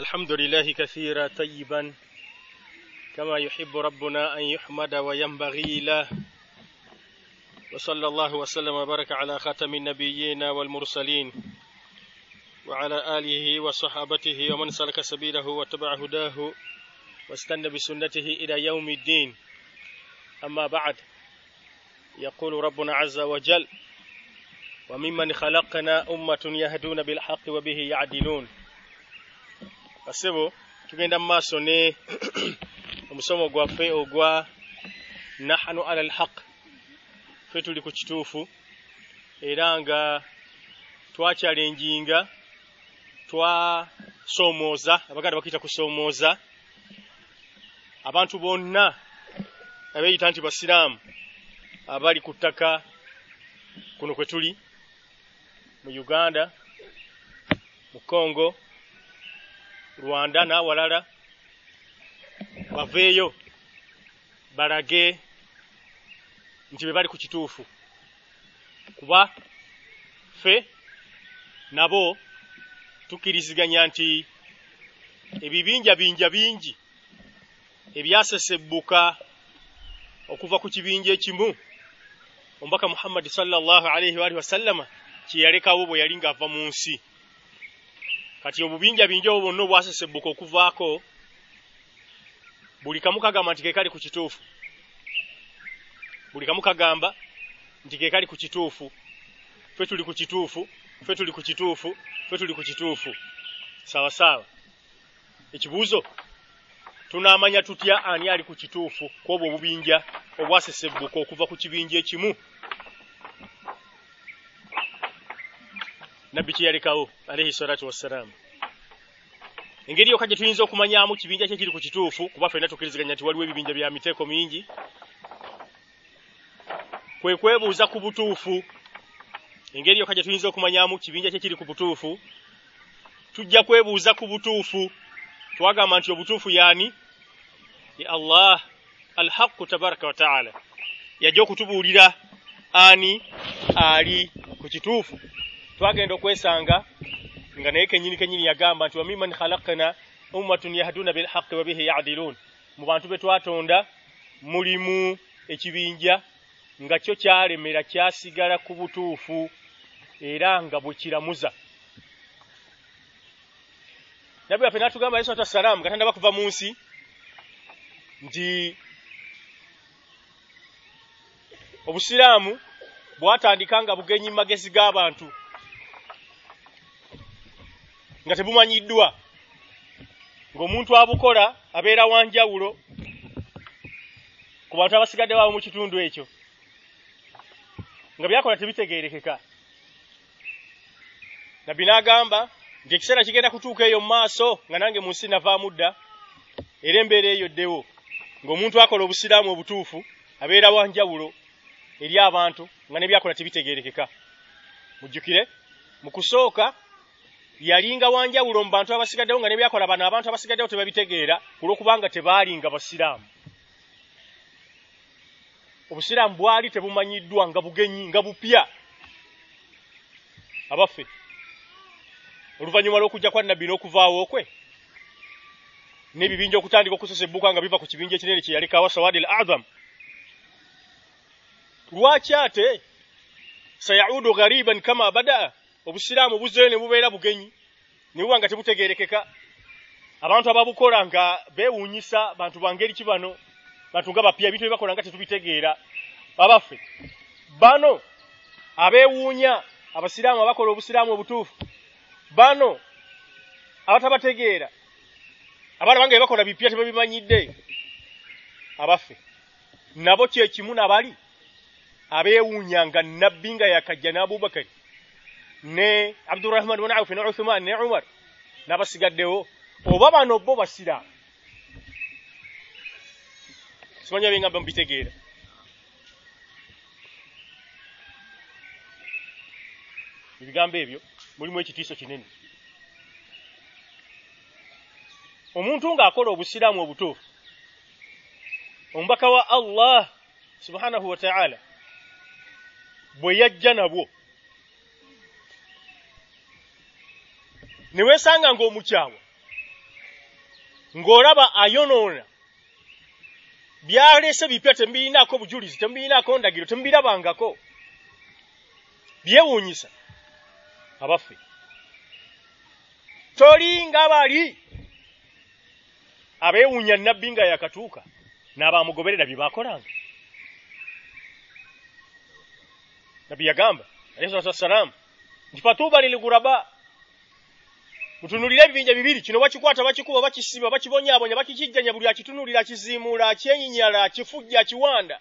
الحمد لله كثيرا طيبا كما يحب ربنا أن يحمد وينبغي له. وصلى الله وسلم وبارك على خاتم النبيين والمرسلين وعلى آله وصحابته ومن سلك سبيله واتبع هداه واستنى بسنته إلى يوم الدين. أما بعد يقول ربنا عز وجل وممن خلقنا أمة يهدون بالحق وبه يعدلون. Basebo tugenda mu maaso ne omusomo gwaffe ogwa nahanu ala alhaq. Ffe tuli ku kituufu era nga twakyalenjinga twasoomooza abaganda bakiyita kusoomooza abantu bonna abeeyita nti basiraamu abali ku ttaka kuno kwe tuli mu uganda mu congo rwanda n'awalala. Baveeyo balage nti be bali ku kituufu. Kuba ffe nabo tukkiriziganya nti ebibinja binja bingi ebyasesebbuka okuva ku kibinja ekimu. Omubaka muhammadi sallallahu alaihi waalihi wasallama kye yalekawo bwe yali ng'ava mu nsi kati obubinja binja obwo bwonna obwasesebbuka okuvaako buli kamu kagamba nti kekali ku kituufu. Buli kamu kagamba nti kekali ku kituufu. Ffe tuli ku kituufu ffe tuli ku kituufu ffe tuli ku kituufu. Sawa sawa. Ekibuuzo tunaamanya tutya ani ali ku kituufu kwobwo obubinja obwasesebbuka okuva ku kibinja ekimu nabbi kye yalekawo alayhi salatu wassalaamu engeri yokka gye tuyinza okumanyamu kibinja kye kiri ku kituufu kuba ffenna tukkiriziganya nti waliwo ebibinja bya miteeko mingi. Kwe kwebuuza ku butuufu engeri yokka gye tuyinza okumanyamu kibinja kye kiri ku butuufu. Tujja kwebuuza ku butuufu twagamba nti obutuufu yaani? Ye allah alhaqu tabaraka wa taala. Yajja okutubuulira ani ali ku kituufu twagenda okwesanga nga naye kenyini kenyini yagamba nti wamiman khalaqna ummatun yahduna bilhaqi wa bihi yadiluun mu bantu be twatonda mulimu ekibinja nga kyo kyalemera kyasigala ku butuufu era nga bwe kiramuza. Nabbi waffe n'atugamba alayhi salatu wassalaamu nga tandaba kuva mu nsi nti obusiraamu bwatandika nga bugenyi magezi g'abantu nga tebumanyiddwa. Ng'omuntu abukola abeera wanjawulo ku bantu abasigadde baabo mu kitundu ekyo. Nga byakola tebitegeerekeka. Nabbi n'agamba nti ekiseera kigenda kutuuka eyo mu maaso nga nange mu nsi navaamu dda era embeera eyo ddewo. Ng'omuntu akola obusiraamu obutuufu abeera wanjawulo eri abantu nga nebyakola tebitegeerekeka. Mujjukire mu kusooka yalinga wanjawulo mu bantu abasigaddewo nga nebyakola bano abantu abasigaddewo tebabitegeera kulwokubanga tebaalinga basiraamu. Obusiraamu bwali tebumanyiddwa nga bugenyi nga bupya. Abaffe oluvannyuma lw'okujja kwa nabbi n'okuvaawo kwe n'ebibinja okutandika okusesebbuka nga biva ku kibinja ekinene kye yalekawo sawadi al azam lwaki ate sayaudu ghariban kama badaa obusiraamu buzeyo ne bubeera bugenyi ne buba nga tebutegeerekeka. Abantu ababukola nga beewuunyisa bantu bangeri ki bano bantu nga bapya ebintu byebakola nga tetubitegeera. Abaffe bano abeewuunya abasiraamu abakola obusiraamu obutuufu bano abatabategeera abalaba nga bebakola bipya tebabimanyidde. Abaffe nabo kyekimu nabali abeewuunya nga nabbi nga yakajja ne abubakari ne abdurahman bn auf ne uthman ne umar. N'abasigaddewo oba bano bo basiraamu simanya bengamba mubitegeera ebigambo ebyo mulimu ekitiiso kinene. Omuntu ng'akola obusiraamu obutuufu omubaka wa allah subhanahu wa ta'ala bwe yajja nabwo ne weesanga ng'omukyawa ng'olaba ayonoona byalese bipya tembiinaako bujulizi tembiinaako ndagiro tembirabangako byewuunyisa abaffe. Toli nga bali abeewuunya nabbi nga yakatuuka n'abamugoberera bye baakolanga. Nabbi yagamba alayhi salatu wassalamu nti fatuuba lilguraba mutunulire ebibinja bibiri. Kino bakikwata bakikuba bakisiba bakibonyaabonya bakikijjanya buli akitunulira akiziimuula akyenyinyala akifujja akiwanda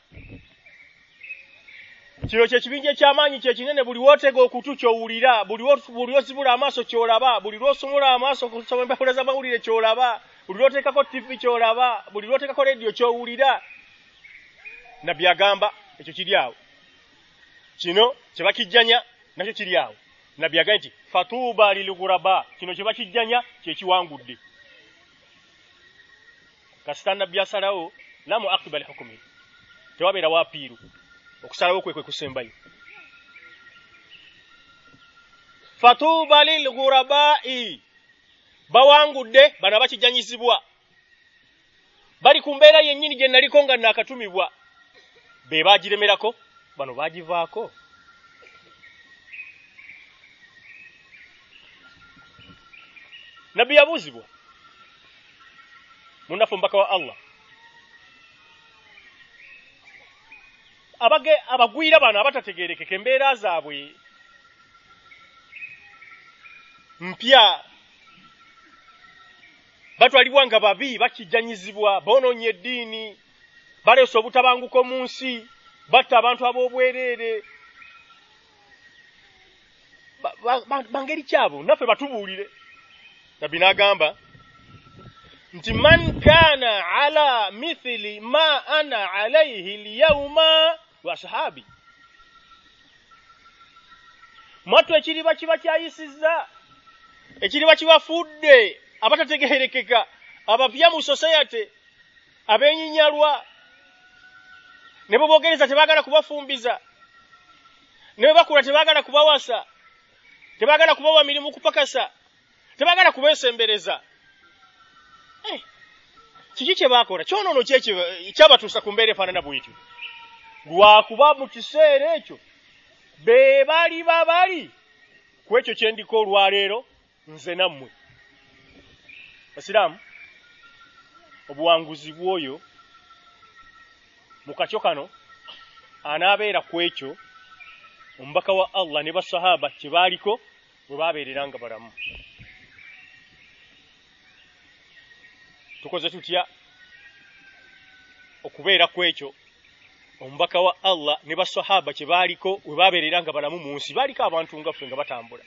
kino kyekibinja ekyamaanyi kyekinene buli wootega okutu kyowulira buli lwozibula amaaso kyolaba buli lwosumula amaaso kusomempapula z'amawulire kyolaba buli lwoteekako tivi kyolaba buli lwoteekako rediyo kyowulira. Nabbi agamba ekyo kiri awo. Kino kyebakijjanya nakyo kiri awo nabbi agambye nti fatuuba lilghuraba kino kyebakijjanya kyekiwangudde kasita nabbi asalawo la muaqiba lihukumi tewabeera waapiiru okusalawo kwe kwe kusembayo. Fatuuba lilghurabai bawangudde bano abakijjanyizibwa. Bali ku mbeera yennyini gye naliko nga naakatumibwa be baagiremerako bano baagivaako nabbi yabuuzibwa munafu mbaka wa allah. Abage abagwira bano abatategerekeka embeera zaabwe mpya. Batwalibwa nga babi bakijjanyizibwa boonoonya eddiini baleesa obutabanguko mu nsi batta abantu ab'obwereere. Bangeri kyabo naffe batubuulire nabbi n'agamba nti man kana ala mithili ma ana alayhi lyauma wa ashabi. Mwattu ekiriba kiba kyayisizza ekiriba kibafudde abatategerekeka abapya mu society abenyinyalwa ne tebagala kubafumbiza ne tebagala kubawasa tebaagala kubawa mirimu kupakasa tebaagala kubeesembereza. Eh, kiki kye baakola? Kyonoono kyabatuusa ku mbeera efaanana bwetyo? Lwakuba mu kiseera ekyo be bali babali ku ekyo kye ndiko olwaleero nze nammwe. Basiraamu obuwanguzi bw'oyo mu kakyo kano anaabeera ku ekyo omubaka wa allah ne basahaba kye baaliko bwe baabeerera nga balamu tukoze tutya? Okubeera ku ekyo omubaka wa allah ne basahaba kye baaliko bwe baabeerera nga balamu mu nsi baaliko abantu nga ffe nga batambula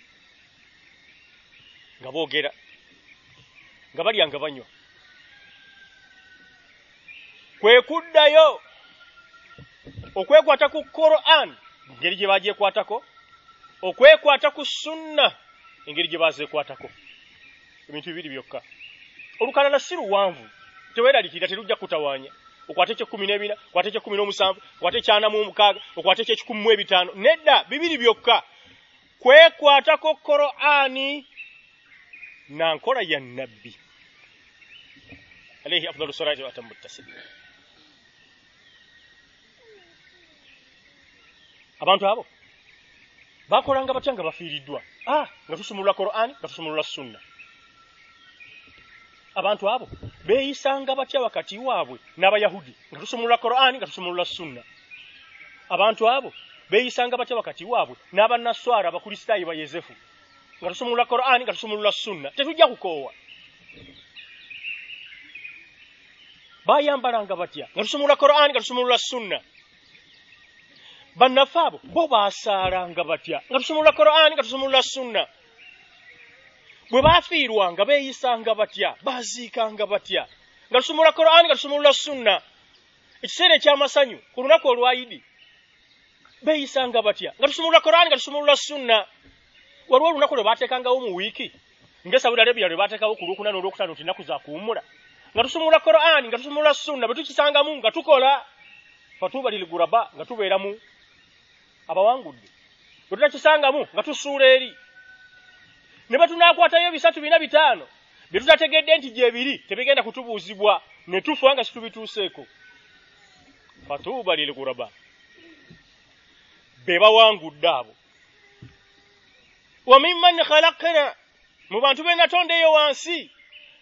nga boogera nga balya nga banywa. Kwe kuddayo okwekwata ku Quran engeri gye bagyekwatako okwekwata ku sunna engeri gye bazeekwatako ebintu bibiri byokka olukalala si luwanvu. Teweeraliikirira terujja kutawaanya okwate ekyekumi n'ebina okwate ekyekumi n'omusanvu okwate ekyanamu omukaaga okwate ekyekikumi mu ebitaano. Nedda bibiri byokka. Kwekwatako Qur'ani na nkola ya nabbi alayhi afdalu salati wa atammu taslim. Abantu abo bakolanga batya nga bafiiriddwa? Ah nga tusumulula Qur'ani nga tusumulula sunna abantu abo beeyisanga batya wakati waabwe n'abayahudi? Nga tusumulula Qur'ani nga tusumulula sunna. Abantu abo beeyisanga batya wakati waabwe n'abannaswara abakristaayi ba yozefu nga tusumulula Qur'ani nga tusumulula sunna. Tetujja kukoowa. Bayambalanga batya? Nga tusumulula Qur'ani nga tusumulula sunna. Bannaffe abo bo baasaalanga batya? Nga tusumulula Qur'ani nga tusumulula sunna bwe baafiirwanga beeyisanga batya? Baaziikanga batya? Nga tusumulula Qur'ani nga tusumulula sunna. Ekiseera eky'amasanyu ku lunaku olwayidi beeyisanga batya? Nga tusumulula Qur'ani nga tusumulula sunna. Waliwo olunaku lwe baateekangawo mu wiiki ng'esawudi arabia lwe baateekawo ku lwokuna n'olwokutaano nti nnaku za kuwummula. Nga tusumulula Qur'ani nga tusumulula sunna bwe tukisangamu nga tukola fatuuba lilguraba nga tubeeramu abawangudde. Bwe tutakisangamu nga tusuula eri ne bwe tunaakwatayo bisatu bina bitaano bye tutategedde nti gyebiri tebigenda kutubuuzibwa ne tufa nga situbituuseeko. Fatuuba lilguraba be bawangudde abo. Wa mimman khalakna mu bantu be natondeeyo wansi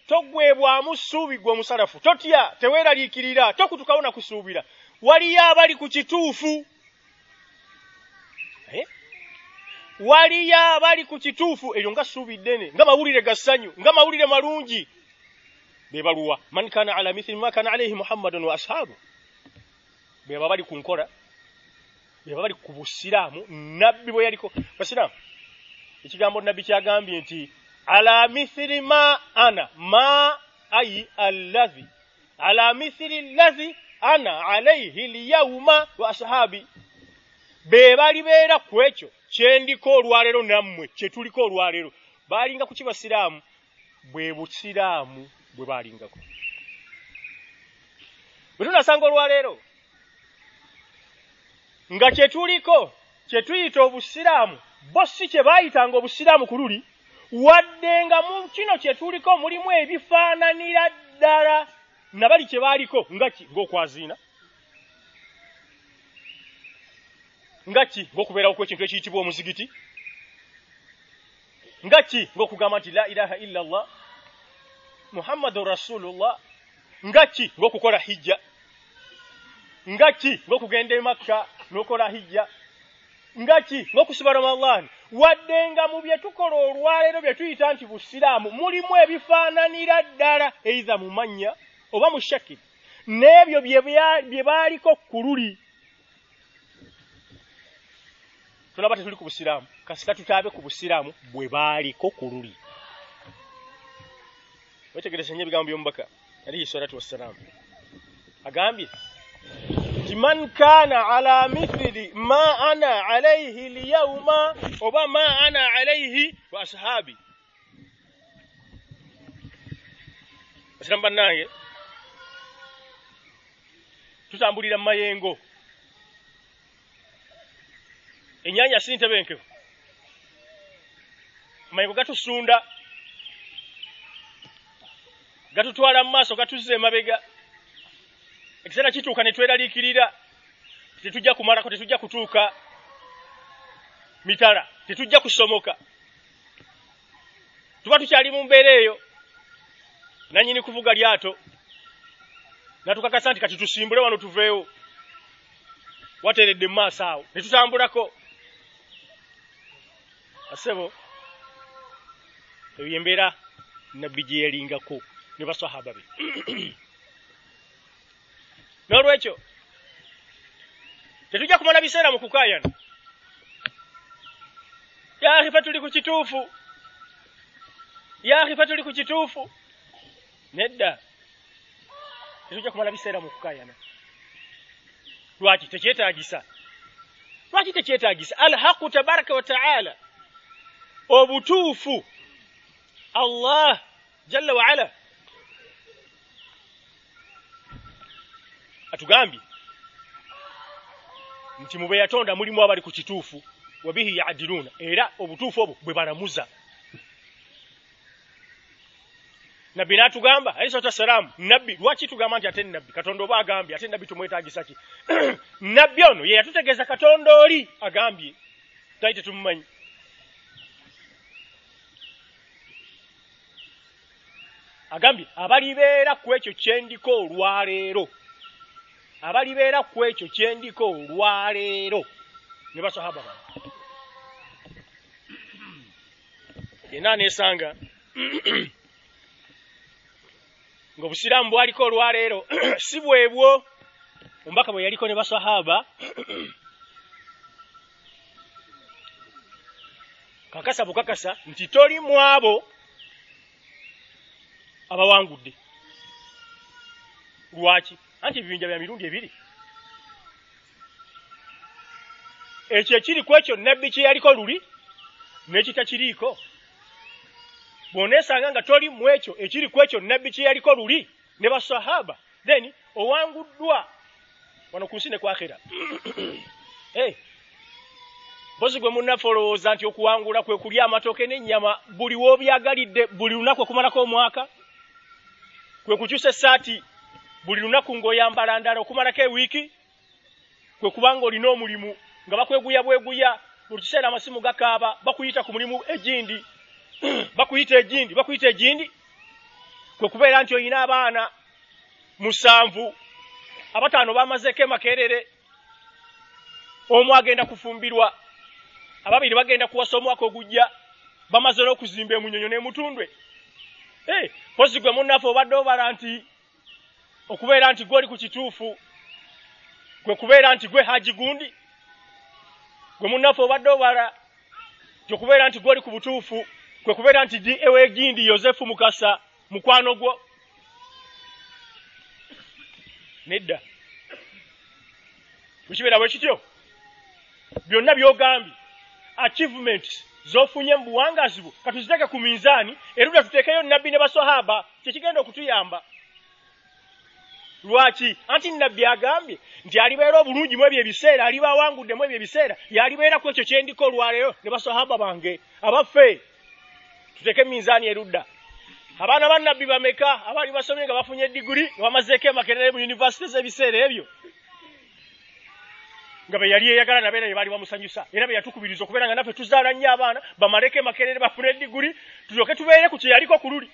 toggwebwamu ssuubi gwe omusalafu totya teweeraliikirira tokutukawo na kusuubira. Waliyo abali ku kituufu. Eh? Waliyo abali ku kituufu eryo nga ssuubi ddene nga mawulire ga ssanyu nga mawulire malungi. Be baluwa man kana ala mithili ma kana alaihi muhammadun wa ashaabu beba bali ku nkola beba bali ku busiraamu nabbi bwe yaliko. Basiraamu ekigambo nabbi kyagambye nti ala mithili ma ana ma ayi alladhi ala mithili alladhi ana alaihi lyauma wa ashabi. Be balibeera ku ekyo kyendiko olwaleero nammwe kyetuliko olwaleero balinga kuki basiraamu bwe busiraamu bwe balingako bwe tunasanga olwaleero nga kyetuliko kyetuyita obusiraamu bo si kye baayitanga obusiraamu ku luli wadde nga mu kino kyetuliko mulimu ebifaananira ddala nabali kye baaliko nga ki ng'okwaziina nga ki ng'okubeerawo kw'ekintu ekiyitibwa omuzigiti? Nga ki ng'okugamba nti la ilaha illa llah muhammadun rasulullah? Nga ki ng'okukola hijja? Nga ki ng'okugenda e makka n'okola hijja? Nga ki ng'okusiba ramadhan? Wadde nga mu bye tukola olwaleero bye tuyita nti busiraamu mulimu ebifaananira ddala eiza mu mannya oba mu shakiri n'ebyo bye baaliko ku luli tulaba tetuli ku busiraamu. Kasika tutaabe ku busiraamu bwe baaliko ku luli. Wetegereza nnyo ebigambo by'omubaka alihi salatu wassalaamu agambye nti man kaana ala mithili ma ana alaihi lyauma oba ma ana alaihi wa ashabi basiramu bannange tutambulira mu mayengo enyanya si ntebenkevu amayengo gatusunda gatutwala mu maaso gatuzza emabega. Ekiseera kituuka ne tweraliikirira tetujja kumalako tetujja kutuuka. Mitala tetujja kusomoka. Tuba tukyali mu mbeera eyo nanyini kuvuga lyato. Natukakasa nti kati tusimbule wano tuveewo. Wateeredde mu maaso awo ne tutambulako asebo eyo embeera nabbi gye yalingako ne basahaba be n'olwekyo tetujja kumala biseera mu kukaayana yaahi fe tuli ku kituufu yaahi fe tuli ku kituufu. Nedda tetujja kumala biseera mu kukaayana lwaki tekyetaagisa? Lwaki tekyetaagisa? Alhaqu tabaraka wa taala obutuufu allah jalla wa ala atugambye nti mube yatonda mulimu abali ku kituufu wabihi yaadiluuna era obutuufu obwo bwe balamuza nabbi n'atugamba alayhi salatu wassalaamu nabbi lwaki tugamba nti ate nabbi katonda oba agambye ate nabbi tumwetaagisa ki nabbi ono ye yatutegeeza katonda oli agambye tali tetumumanyi agambye abalibeera ku ekyo kyendiko olwaleero abalibeera ku ekyo kyendiko olwaleero ne basahaba bano yenna neesanga ng'obusiraamu bwaliko olwaleero si bwebwo. Omubaka bwe yaliko ne basahaba kakasa bukakasa nti toli mu abo abawangudde. Lwaki? Anti ebibinja bya mirundi ebiri. Ekyo ekiri ku ekyo nabbi kye yaliko luli n'ekitakiriiko bw'oneesanga nga toli mu ekyo ekiri ku ekyo nabbi kye yaliko luli ne basahaba. Then owanguddwa. Wano ku nsi ne kwakhera. Hey. pozi gwe munnaffe olowooza nti okuwangula kwe kulya amatooke n'ennyama buli w'obyagalidde buli lunaku okumalako omwaka kwe kukyusa essaati buli lunaku ng'oyambala ndala okumalako ewiiki kwe kubanga olina omulimu nga bakweguya bweguya buli kiseera amasimu gakaaba bakuyita ku mulimu egindi bakuyita egindi bakuyita egindi kwe kubeera nti olina abaana musanvu abataano bamazeeko emakerere omu agenda kufumbirwa ababiri bagenda kuwasa omwaka ogujja bamaze n'okuzimba emunyonyo n'emutundwe pozi gwe munnaffe obadde obala nti okubeera nti gwoli ku kituufu gwe kubeera nti gwe haji gundi gwe munnaffe obadde obala ti okubeera nti gwoli ku butuufu kwe kubeera nti di ewegindi yosefu mukasa mukwano gwo. Nedda. Bwekibeera bwe kityo byonna byogambye achievements zofunye mu buwangazi bwo katuziteke ku minzaani erudda tuteekeyo nabbi ne basahaba kyekigenda okutuyamba. Lwaki? Anti nabbi agambye nti alibeera obulungi mu ebyo ebiseera aliba awangudde mu ebyo ebiseera yalibeera ku ekyo kyendiko olwaleero ne basahaba bange. Abaffe tuteeke minzaani erudda. Abaana ba nabbi bameka? Abaali basomye nga bafunye diguri nga bamazeeko emakerere mu yunivasite z'ebiseera ebyo nga be yali eyagala nabeera bye baali bamusanyusa. Era be yatukubiriza okubeera nga naffe tuzaala nnyo abaana bamaleko emakerere bafune ediguli tulyoke tubeere ku kye yaliko ku luli.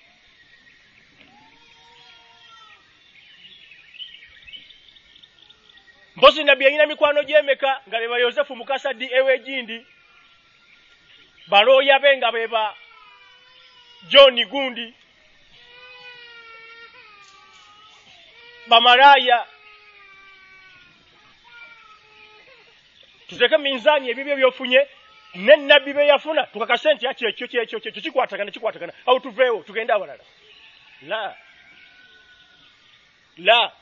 Mpozi nabbi yalina mikwano gy'emeka nga be ba yosefu mukasa ddi ewegindi balooya be nga be ba john gundi bamalaaya tuteke minzaani ebibyo byofunye nenabbi be yafuna tukakase nti aki ekyo kyekyo kyekyo kikwatagana kikwatagana awo tuveewo tugende abalala. La. La.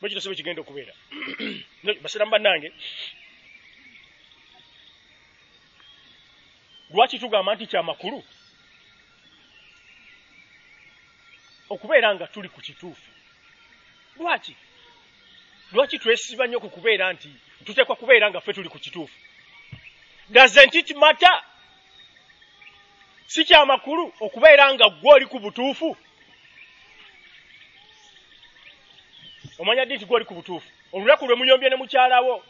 Bwekito si bwe kigenda okubeera. Basiramu bannange. Lwaki tugamba nti kyamakulu okubeera nga tuli ku kituufu. Lwaki? Lwaki twesiba nnyo ku kubeera nti tuteekwa kubeera nga ffe tuli ku kituufu. Doesn't it matter si kyamakulu okubeera nga gwe oli ku butuufu? Omanya ddi nti gwe oli ku butuufu? Olunaku lwe munyombye ne mukyalawo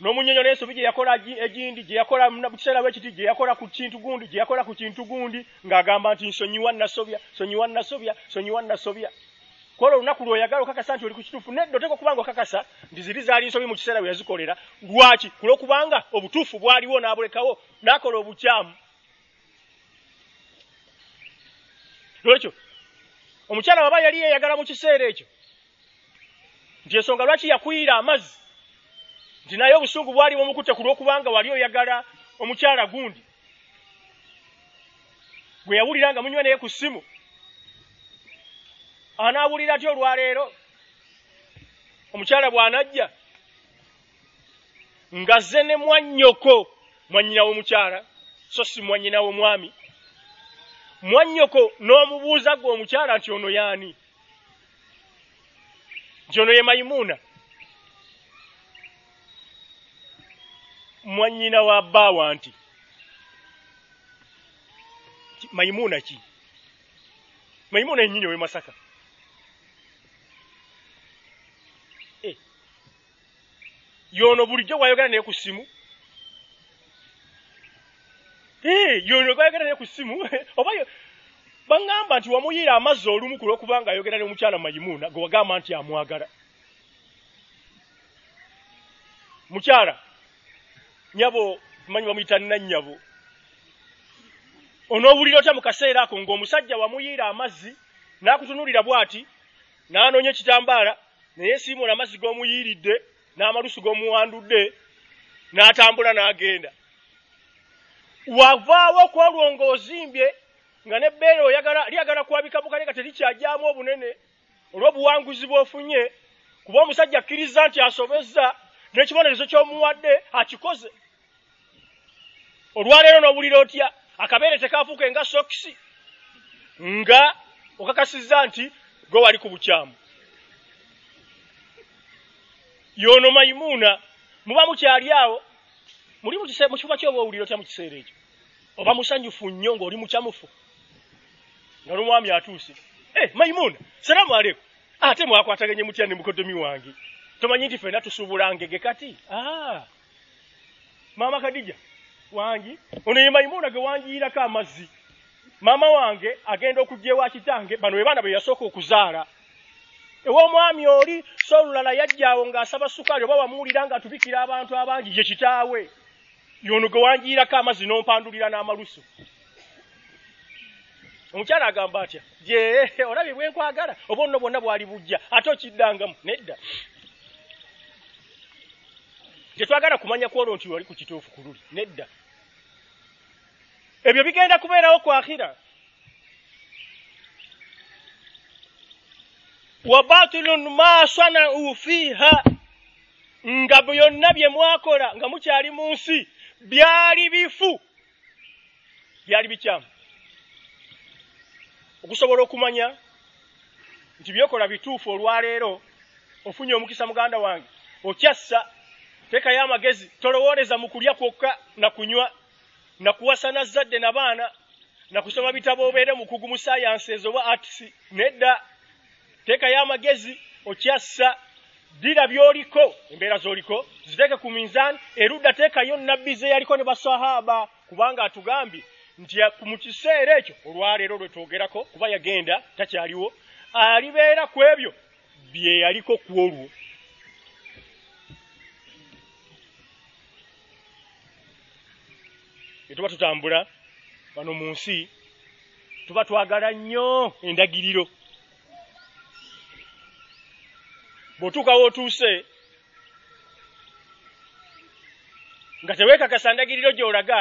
n'omunyonyo n'ensobi gye yakola egindi gye yakola mu kiseera bwekiti gye yakola ku kintu gundi gye yakola ku kintu gundi ng'agamba nti nsonyiwa nasobya sonyiwa nasobya sonyiwa nasobya kola olunaku lw'oyagala okakasa nti oli ku kituufu nedda oteeka okuba nga okakasa nti ziri zaali nsobi mu kiseera bwe yazikolera. Lwaki? Kulwokubanga obutuufu bwaliwo n'abulekawo n'akola obukyamu. Lwekyo omukyala waba yali yeeyagala mu kiseera ekyo nti ensonga lwaki yakuyira amazzi? Nti naye obusungu bwali bumukutte ku lw'okubanga wali oyagala omukyala gundi gwe yawulira nga munywa naye ku ssimu anaawulira ty olwaleero? Omukyala bw'anajja nga zze ne mwannyoko mwannyinawo omukyala so si mwannyinawo mwami. Mwannyoko n'omubuuza gwe omukyala nti ono yaani nti ono ye mayimuuna. Mwannyina wa bbaawa nti mayimuuna ki? Mayimuuna ennyinyi owe masaka yono bulijjo bwayogera naye ku ssimu yono gwayogera naye ku ssimu oba baŋŋamba nti wamuyiira amazzi olumu ku lwokubanga ayogera ne omukyala mayimuuna gwe wagamba nti amwagala. Mukyala nyabo manyi bamuyita nannyabo onoowulira otya mu kaseera ako ng'omusajja wamuyiira amazzi n'akutunuulira bw'ati n'anoonya ekitambaala naye siimula amazzi g'omuyiiridde n'amalusu g'omuwandudde n'atambula n'agenda. Wavaawo ku olwo ng'ozimbye nga nebbeere oyagala lyagala kwabikabuka naye nga terikyajyamu obunene olw'obuwanguzi bw'ofunye kuba omusajja akkiriza nti asobezza n'ekibonerezo ky'omuwadde akikoze. Olwaleero n'owulira otya? Akabeere tekaafuuka nga sokisi nga okakasizza nti gwe wali ku bukyamu yono mayimuuna muba mukyali awo muli mukifuba kyoba owulira otya mu kiseera ekyo. Oba musanyufu nnyo ng'oli mukyamufu nga n'omwami atuuse e maimuna salaamu aleku ate mwakwataganye mutya ne mukodomi wange? Tomanyi nti fena tusuubulangege kati? Ah. maama kadija wangi? Ono ye maimuna ge wangiirako amazzi. Maama wange agenda okujja ewa kitange bano we baana be yasooka okuzaala ew'omwami oli so olulala yajjaawo ng'asaba sukaali oba wamuwulira ng'atubikira abantu abangi ye kitaawe. Yono gwe wangiirako amazzi n'ompandulira n'amalusu. Omukyala agamba atya je olabye bwenkwagala oba onno bwonna bwali bujja ate okiddangamu nedda. Tetwagala kumanya kwolwo nti wali ku kituufu ku luli nedda. Ebyo bigenda kubeerawo kwakira wa batilun ma sanau fiiha nga byonna bye mwakola nga mukyali mu nsi byali bifu. Byali bikyamu. Okusobola okumanya nti byokola bituufu olwaleero ofunye omukisa muganda wange okyassa teekayo amagezi tolowooleza mu kulya kwokka na kunywa na kuwasa na zadde na baana na kusoma bitabo obeere mukugu mu sayansi oba atisi nedda teekayo amagezi okyassa ddira by'oliko embeera z'oliko ziteeke ku minzaani erudda teekayo nabbi ze yaliko ne basahaba kubanga atugambye nti mu kiseera ekyo olwaleero lwe twogerako kuba yagenda takyaliwo alibeera ku ebyo bye yaliko ku olwo. Etuba tutambula wano mu nsi tuba twagala nnyo endagiriro bw'otuukawo otuuse nga teweekakasa ndagiriro gy'olaga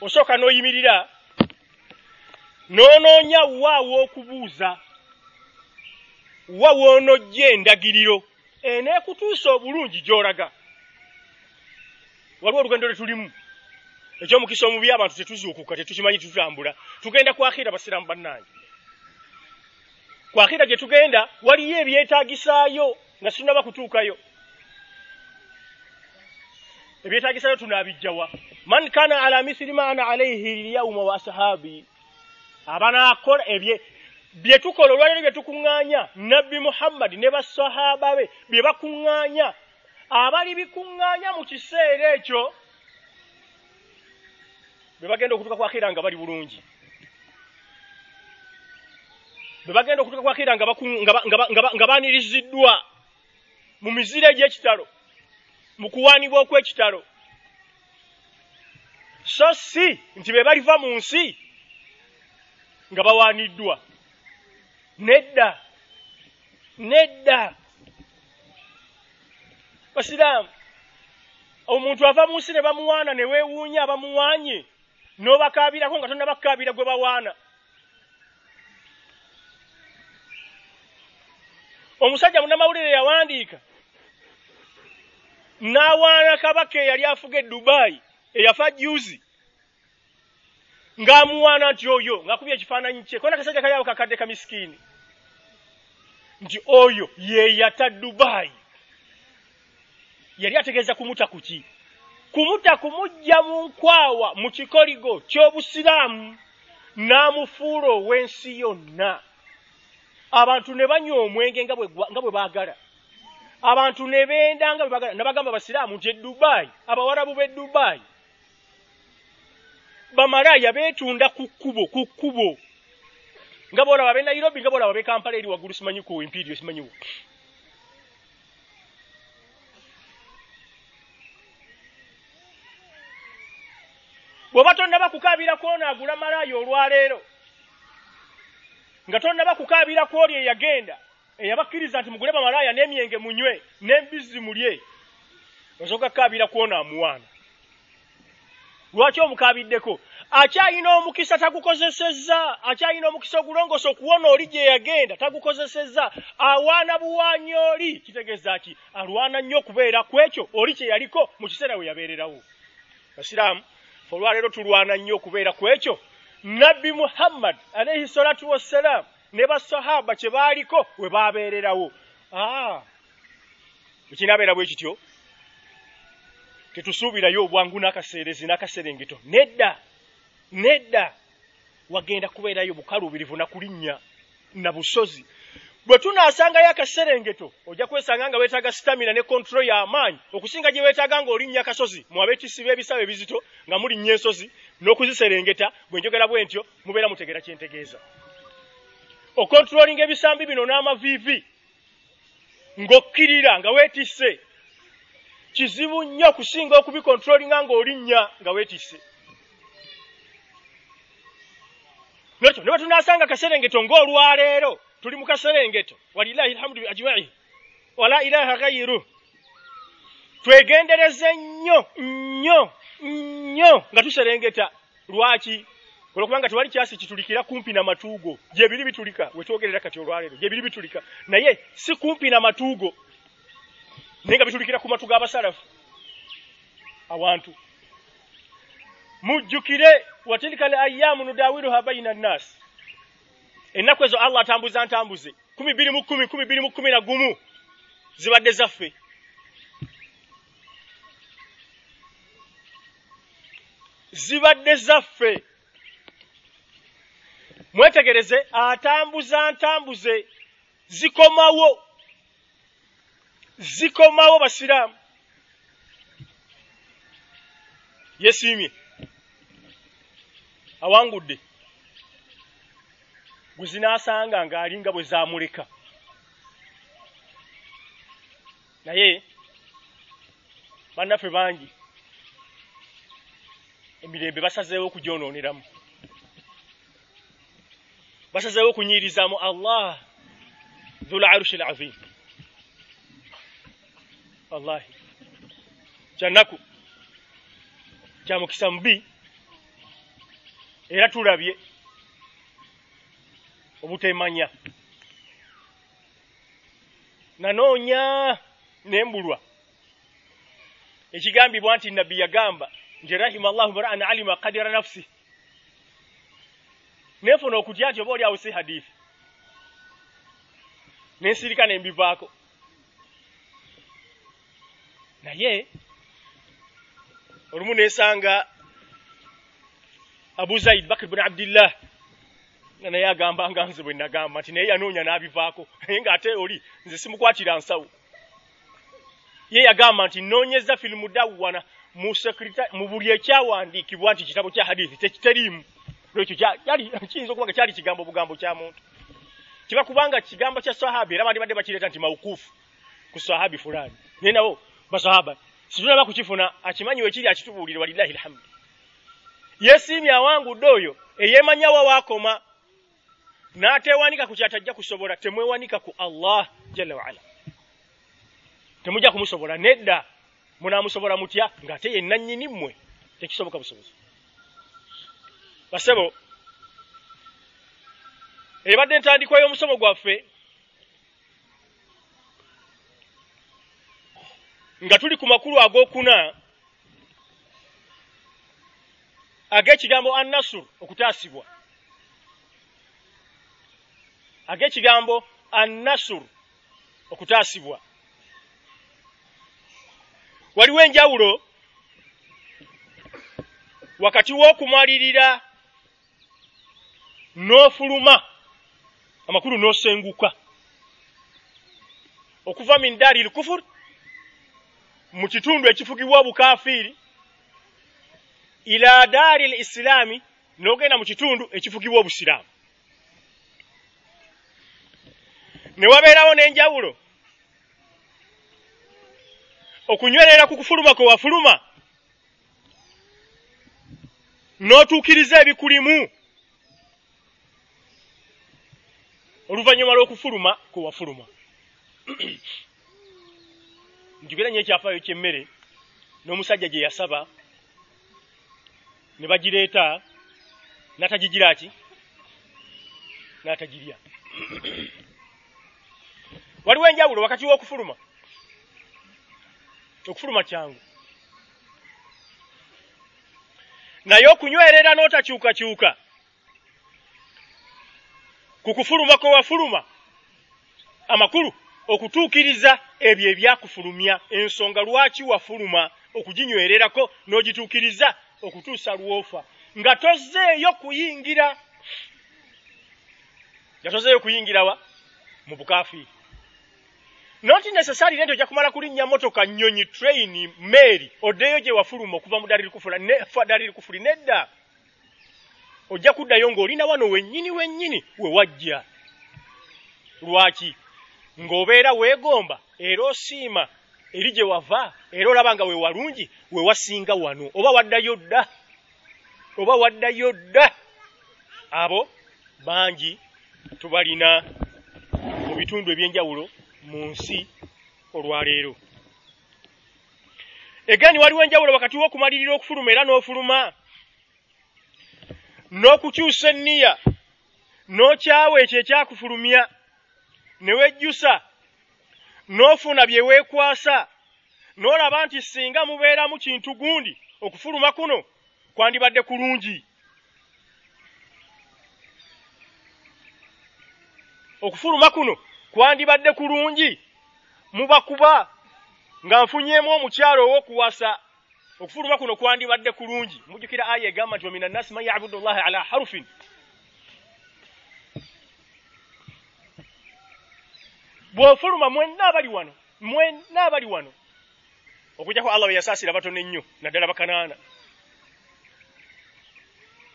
osooka n'oyimirira n'onoonya waawo okubuuza wa woonojja endagiriro eneekutuusa obulungi gy'olaga. Waliwo olugendo lwe tulimu ekyomukisa omubi abantu tetuzuukuka tetukimanyi tutambula tugenda kwakira basiramu bannange kwakira gye tugenda waliyo ebyetaagisaayo nga situnaba kutuukayo. Ebyetaagisaayo tunaabijjawa man kana ala misiri ma ana alaihi lyauma wa ashabi. Abanaakola ebye bye tukola olwaliro bye tukuŋŋaanya nabbi muhammadi ne basahaba be bye bakuŋŋaanya. Abali bikuŋŋaanya mu kiseera ekyo be bagenda okutuuka kwakira nga bali bulungi be bagenda okutuuka kwakira nga baaniriziddwa mu miziro egy'ekitalo mu kuwaanibwa okw'ekitalo. So si nti be baliva mu nsi nga bawaaniddwa. Nedda nedda. Basiraamu omuntu ava mu nsi ne bamuwaana ne weewuunya abamuwaanye n'obakaabirako nga tonnabakaabira gwe bawaana omusajja munnamawulire yawandiika n'awaana kabaka eyali afuga edubaayi eyafa juzi ng'amuwaana nti oyo ng'akubye ekifaananyi kye kona kasajja kali awo kakadde ka misikiini nti oyo yeeyata dubaayi yali ategeeza kumuta ku ki? Kumuta kumujja mu nkwawa mu kikoligo ky'obusiraamu n'amufuula ow'ensi yonna abantu ne banywa omwenge nga bwe baagala. Abantu ne benda nga bwe baagala nabagamba basiraamu nti edubaayi abawarabu b'e dubaayi bamalaaya beetunda ku kkubo ku kkubo. Nga boolaba b'e nairobi nga boolaba b'e kampala eri waggulu simanyi ku impirio simanyiwo bw'oba tonnaba kukaabirako ono agula malaaya olwaleero nga tonnaba kukaabirako oli eyagenda eyabakkiriza nti mugule bamalaaya n'emyenge munywe n'embizzi mulye. Osooka kukaabirako ono amuwaana. Lwaki omukaabiddeko akyayina omukisa tagukozesezza akyayina omukisa ogulongosa okuwona oli gye yagenda tagukozesezza. Awaana buwaanyi oli? Kitegeeza ki? Alwana nnyo okubeera ku ekyo oli kye yaliko mu kiseera we yabeererawo. Basiraamu olwaleero tulwana nnyo okubeera ku ekyo nabbi muhammad alaihi salatu wassalaamu ne basahaba kye baaliko we baabeererawo. Bwe kinaabeera bwe kityo? Tetusuubirayo obwangu n'akaseerezi n'akaserengeto nedda nedda wagenda kubeerayo bukaluubirivu na kulinnya na busozi bwe tunaasangayo akaserengeto ojja kwesanga nga weetaaga sitamina ne kontrolo y'amaanyi okusinga gye weetaaga ng'olinnya akasozi mu abeekisi b'ebisabo ebizito nga mulinnya ensozi n'okuziserengeta bwe njogera bwe ntyo mubeera mutegeera kyentegeeza. Okontrolinga ebisambi bino n'amaviivi ng'okkirira nga weetisse kizibu nnyo okusinga okubikontrolinga ng'olinnya nga weetisse. Nekyo ne bwe tunaasanga akaserengeto ng'olwaleero tuli mukaserengeto walilahi alhamdu ajmai. Wala ilaha ghayru. Twegendereze nnyo nnyo nnyo. Nga tuserengeta lwaki? Olwokubanga tewali kyasi kitulikira kumpi na matugo je gyebiri bitulika wetwogerera kati olwaleero gyebiri bitulika. Naye si kumpi na matugo naye bitulikira ku matu g'abasalafu awantu. Mujjukire watilika al ayamu nudawiruha baina nnasi ennaku ezo allah atambuza ntambuze. Kumi bbiri mu kumi kumi bbiri mu kumi na gumu. Zibadde zaffe. Zibadde zaffe. Mwetegereze atambuza ntambuze. Zikomawo. Zikomawo basiraamu. Yesiimye awangudde gwe zinaasanga ng'alinga bwe zaamuleka. Naye bannaffe bangi emirembe basazeewo okugyonooneramu basazeewo okunyiirizaamu allah dhul arushi al azim. Wallahi. Kyannaku kya mukisa mubi era tulabye obutemanya. Nanoonya nembulwa ekigambibwa nti nabbi yagamba nti rahima llahu mraan alima kadira nafsi. Nenfuna okutya nti oba oliawo si hadithi nensirika nembivaako naye olumu nesanga abu zaid bakr bni abdillah naye agamba nga nze bwe nagamba nti naye yanoonya n'abivaako. Naye ng'ate oli nze simukwatira nsawo. Ye yagamba nti noonyeza firimu dawwana mu buli ekyawandiikibwa nti kitabo kya hadithi tekiteriimu ekyo kiyinza okuba nga kyali kigambo bugambo kya muntu. Kiba kubanga kigambo kya sahabi era bandibadde bakireeta nti mawukuufu ku sahabi fulani. Naye nabo basahaba situnaba kukifuna akimanyi wekiri akitubuulire walillahi lhamdu yesiimye awangudde oyo eyeemanyawa waakoma n'ateewanika ku kyatajja kusobola temwewanika ku allah jalla waala. Temujja kumusobola nedda munaamusobola mutya ng'ate ye nannyini mmwe tekisoboka busobozi. Basebo ebadde entandikwa y'omusomo gwaffe nga tuli ku makulu ag'okuna ag'ekigambo annasur okutaasibwa ag'ekigambo annasur okutaasibwa. Waliwo enjawulo wakati w'okumalirira n'ofuluma amakulu n'osenguka. Okuva min daari lkufur mu kitundu ekifugibwa obukafiiri ila daari l isilaami n'ogenda mu kitundu ekifugibwa obusiraamu ne wabeerawo n'enjawulo? Okunywerera ku kufuluma kwe wafuluma. N'otuukiriza ebikulimu. Oluvannyuma lw'okufuluma kwe wafuluma. Njugera nyo ekyafaayo ky'emmere n'omusajja gye yasaba ne bagireeta n'atagigira ki? N'atagirya waliwo enjawulo wakati w'okufuluma? Okufuluma kyangu. Naye okunywerera n'otakyukakyuka. Ku kufuluma kwe wafuluma. Amakulu okutuukiriza ebyo ebyakufulumya. Ensonga lwaki wafuluma okuginywererako n'ogituukiriza okutuusa lwofa? Nga tozeeyo kuyingira. Nga tozeeyo kuyingirawa mu bukafiiri noti necessary nenti ojja kumala kulinnya motoka nnyonyi train meeri oddeyo gye wafuluma okuva mu daliri kufula ne daliri kufuli nedda. Ojja kuddayo ng'olina wano wennyini wennyini we wajja. Lwaki? Ng'obeera weegomba era osiima eri gye wava era olaba nga we walungi we wasinga wano. Oba waddayo dda? Oba waddayo dda? Abo bangi tubalina mu bitundu ebyenjawulo mu nsi olwaleero. Egani waliwo enjawulo wakati w'okumalirira okufuluma era n'ofuluma n'okukyusa enniya n'okyawa ekyo ekyakufulumya ne wejjusa n'ofuna bye weekwasa n'olaba nti singa mubeeramu kintu gundi okufuluma kuno kwandibadde kulungi. Okufuluma kuno kwandibadde kulungi. Mubakuba nga nfunyemu omukyalo ow'okuwasa okufuluma kuno kwandibadde kulungi. Mujjukira aya egamba nti wamina nnasi man yabudu llaha ala harufin bw'ofuluma mwenna abali wano mwenna abali wano. Okujjako allah bwe yasaasira batono ennyo naddala bakanaana.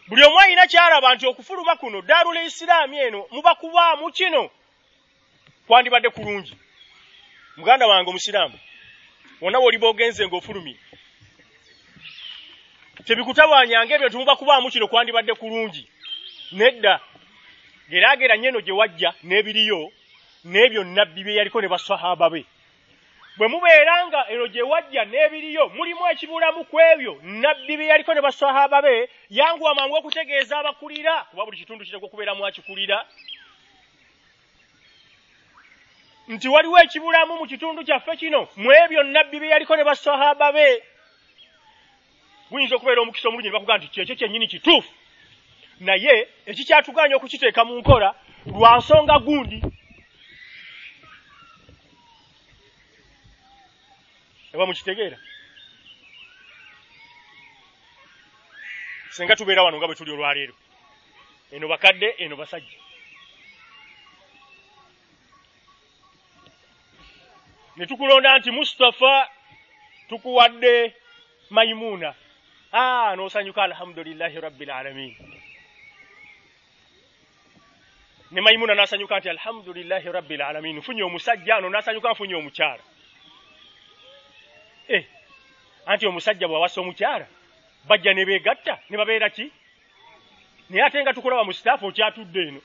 Buli omu alina kyalaba nti okufuluma kuno daarula isiraami eno mubakubaamu kino kwandibadde kulungi. Muganda wange omusiraamu wonna woliba ogenze ng'ofulumye. Tebikutabwanyanga ebyo tumuba kubaamu kino kwandibadde kulungi. Nedda geraageranye eno gye wajja n'ebiriyo n'ebyo nabbi bye yaliko ne basahaba be. Bwe mubeera nga eno gye wajja n'ebiriyo mulimu ekibulamu ku ebyo nabbi bye yaliko ne basahaba be. Yanguwa mangu okutegeeza abakulira kuba buli kitundu kitegwa okubeeramu akikulira nti waliwo ekibulamu mu kitundu kyaffe kino mu ebyo nabbi bye yaliko ne basahaba be. Guyinza okubeera omukisa omulungi ne bakugaa nti kyekyo kyennyini kituufu. Naye ekikyatuganya okukiteeka mu nkola lwa nsonga gundi. Eba mukitegeera singa tubeera wano nga bwe tuli olwaleero. Eno bakadde eno basajja ne tukulonda nti mustapha tukuwadde maimuna ah n'osanyuka alhamdulillahi rabbil alamin. Ne maimuna n'asanyuka nti alhamdulillahi rabbil alamin. Nfunye omusajja ano n'asanyuka nfunye omukyala. Eh anti omusajja bw'awasa omukyala bajja ne beegatta ne babeera ki? Naye ate nga tukulaba mu sitaafu okyatudde eno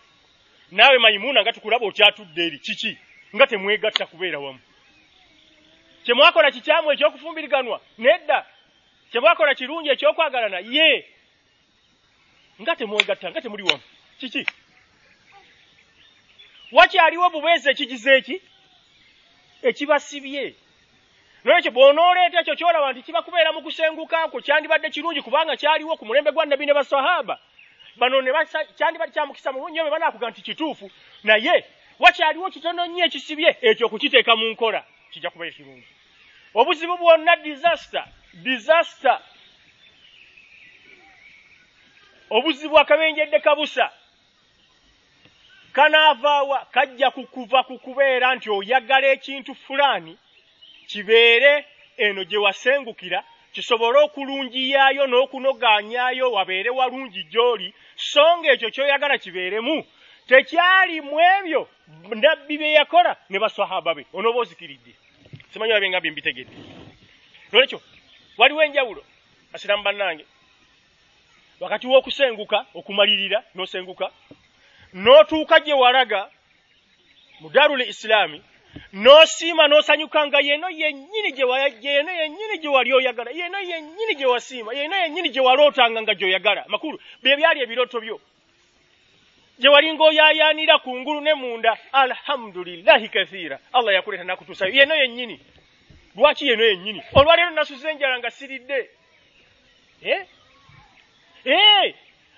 naawe maimuna nga tukulaba okyatudde eri kiki? Nga temwegatta kubeera wamu kyemwakola kikyamu ekyokufumbiriganwa nedda. Kyemwakola kirungi ekyokwagalana ye. Nga temwegatta nga temuli wamu. Kiki wakyaliwo bubeezi ekigize eki? Ekibasibye nolwekyo bw'onooleeta ekyo kyolaba nti kiba kubeera mu kusengukaako kyandibadde kirungi kubanga kyaliwo ku mulembe gwa nabbi ne basahaba. Bano ne kyandibadde kyamukisa mulungi nyo be banaakuga nti kituufu. Naye wakyaliwo kitono nnyo ekisibye ekyo okukiteeka mu nkola. Kijja kuba ekirungi obuzibu bwonna disaster disaster. Obuzibu akabenjedde kabusa. Kanaavaawa kajja kukuva ku kubeera nti oyagala ekintu fulaani kibeere eno gye wasengukira kisobole okulungiyaayo n'okunogaanyaayo wabeere walungi gy'oli. So nga ekyo ky'oyagala kibeeremu tekyali mu ebyo nabbi bye yakola ne baswahaba be onooba ozikiridde simanyi wabe nga bimbitegedde. Nolwekyo waliwo enjawulo asiramu bannange wakati w'okusenguka okumalirira n'osenguka n'otuuka gye walaga mu darul isilaami n'osiima n'osanyuka nga yeno yennyini gye yeno yennyini gye wali oyagala yeno yennyini gye wasiima yeno yennyini gye walootanga nga gy'oyagala. Makulu bye byali ebirooto byo gye wali ng'oyaayaanira kungulu ne munda alhamdulillahi kathiira allah yakuleeta nakutuusayo. Yeno yennyini. Lwaki yeno yennyini? Olwaleero nasuze enjala nga siridde.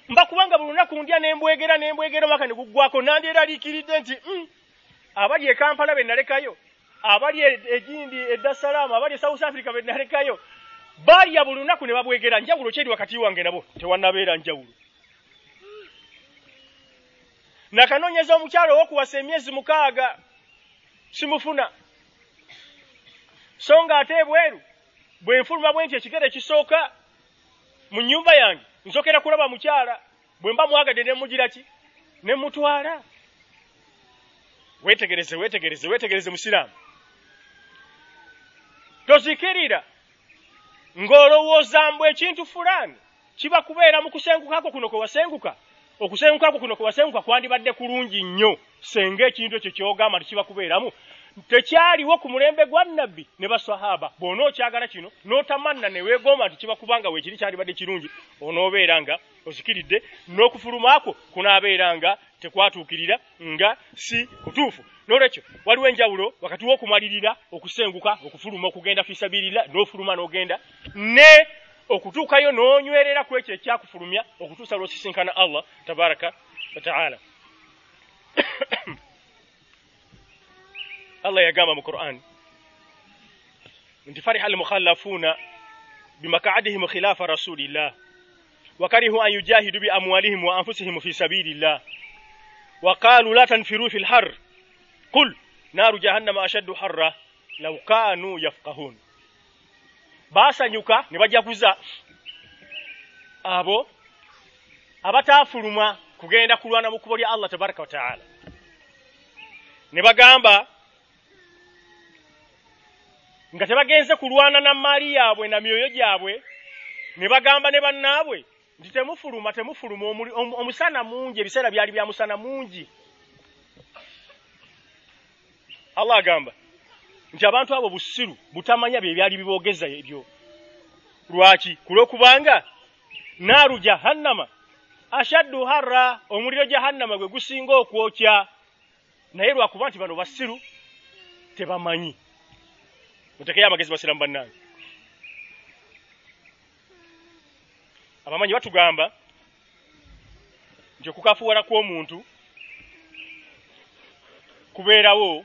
Mba kubanga buli lunaku ndya nembwegera nembwegera omwaka ne guggwako nandyeraliikiridde nti mm, abali e kampala be nalekayo abali egindi e dasalaamu abali e south africa be nalekayo baalya buli lunaku ne babwegera. Njawulo kyeri wakati wange nabo tewannabeera njawulo nakanoonyeza omukyalo owokuwasa emyezi mukaaga simufuna. So nga ate ebweru bwe nfuluma bwe nti ekigere kisooka mu nnyumba yange nsokera kulaba mukyala bwe mba mwagadde ne mugira ki? Ne mutwala. Weetegereze weetegereze weetegereze musiraamu. Tozikirira ng'olowooza mbu ekintu fulaani kiba kubeera mu kusengukako kuno kwe wasenguka okusengukako kuno kwe wasenguka kwandibadde kulungi nnyo senga ekintu ekyo kyogamba nti kiba kubeeramu. Tekyaliwo ku mulembe gwa nnabbi ne basahaba. Bw'ona okyagala kino n'otamanna ne weegomba nti kiba kubanga weekiri kyandibadde kirungi onoobeera nga ozikiridde n'okufulumaako kunaabeera nga tekwatuukirira nga si kutuufu. N'olwekyo waliwo enjawulo wakati w'okumalirira okusenguka okufuluma okugenda fisabirira n'ofuluma n'ogenda ne okutuukayo n'onywerera ku ekyo ekyakufulumya okutuusa lw'osisinkana allah tabaraka wataala allah yagamba mu quran nti fariha almukhallafuuna bimakadihim khilafa rasulillah wakarihu an yujahidu biamwalihim wa anfusihim fi sabilillah وقالوا لا تنفروا في الحر قل نار جهنم أشد حرة لو كانوا يفقهون baasanyuka ne bajaguza abo abataafuluma kugenda kulwana mu kkubo lya allah tabaraka wataala ne bagamba nga tebagenze kulwana na maali yaabwe na myoyo gyabwe ne bagamba ne bannaabwe nti temufuluma temufuluma omusana mungi ebiseera byali bya musana mungi. Allah agamba nti abantu abo busiru butamanya bye byali biboogeza ebyo. Lwaki? Kulwokubanga naaru jahannama ashaddu harra omuliro jahannama gwe gusinga okwokya. Naye lwakuba nti bano basiru tebamanyi. Mutekeyo amagezi basiramu bannange. Abamanyi batugamba nti okukafuwala kw'omuntu kubeerawo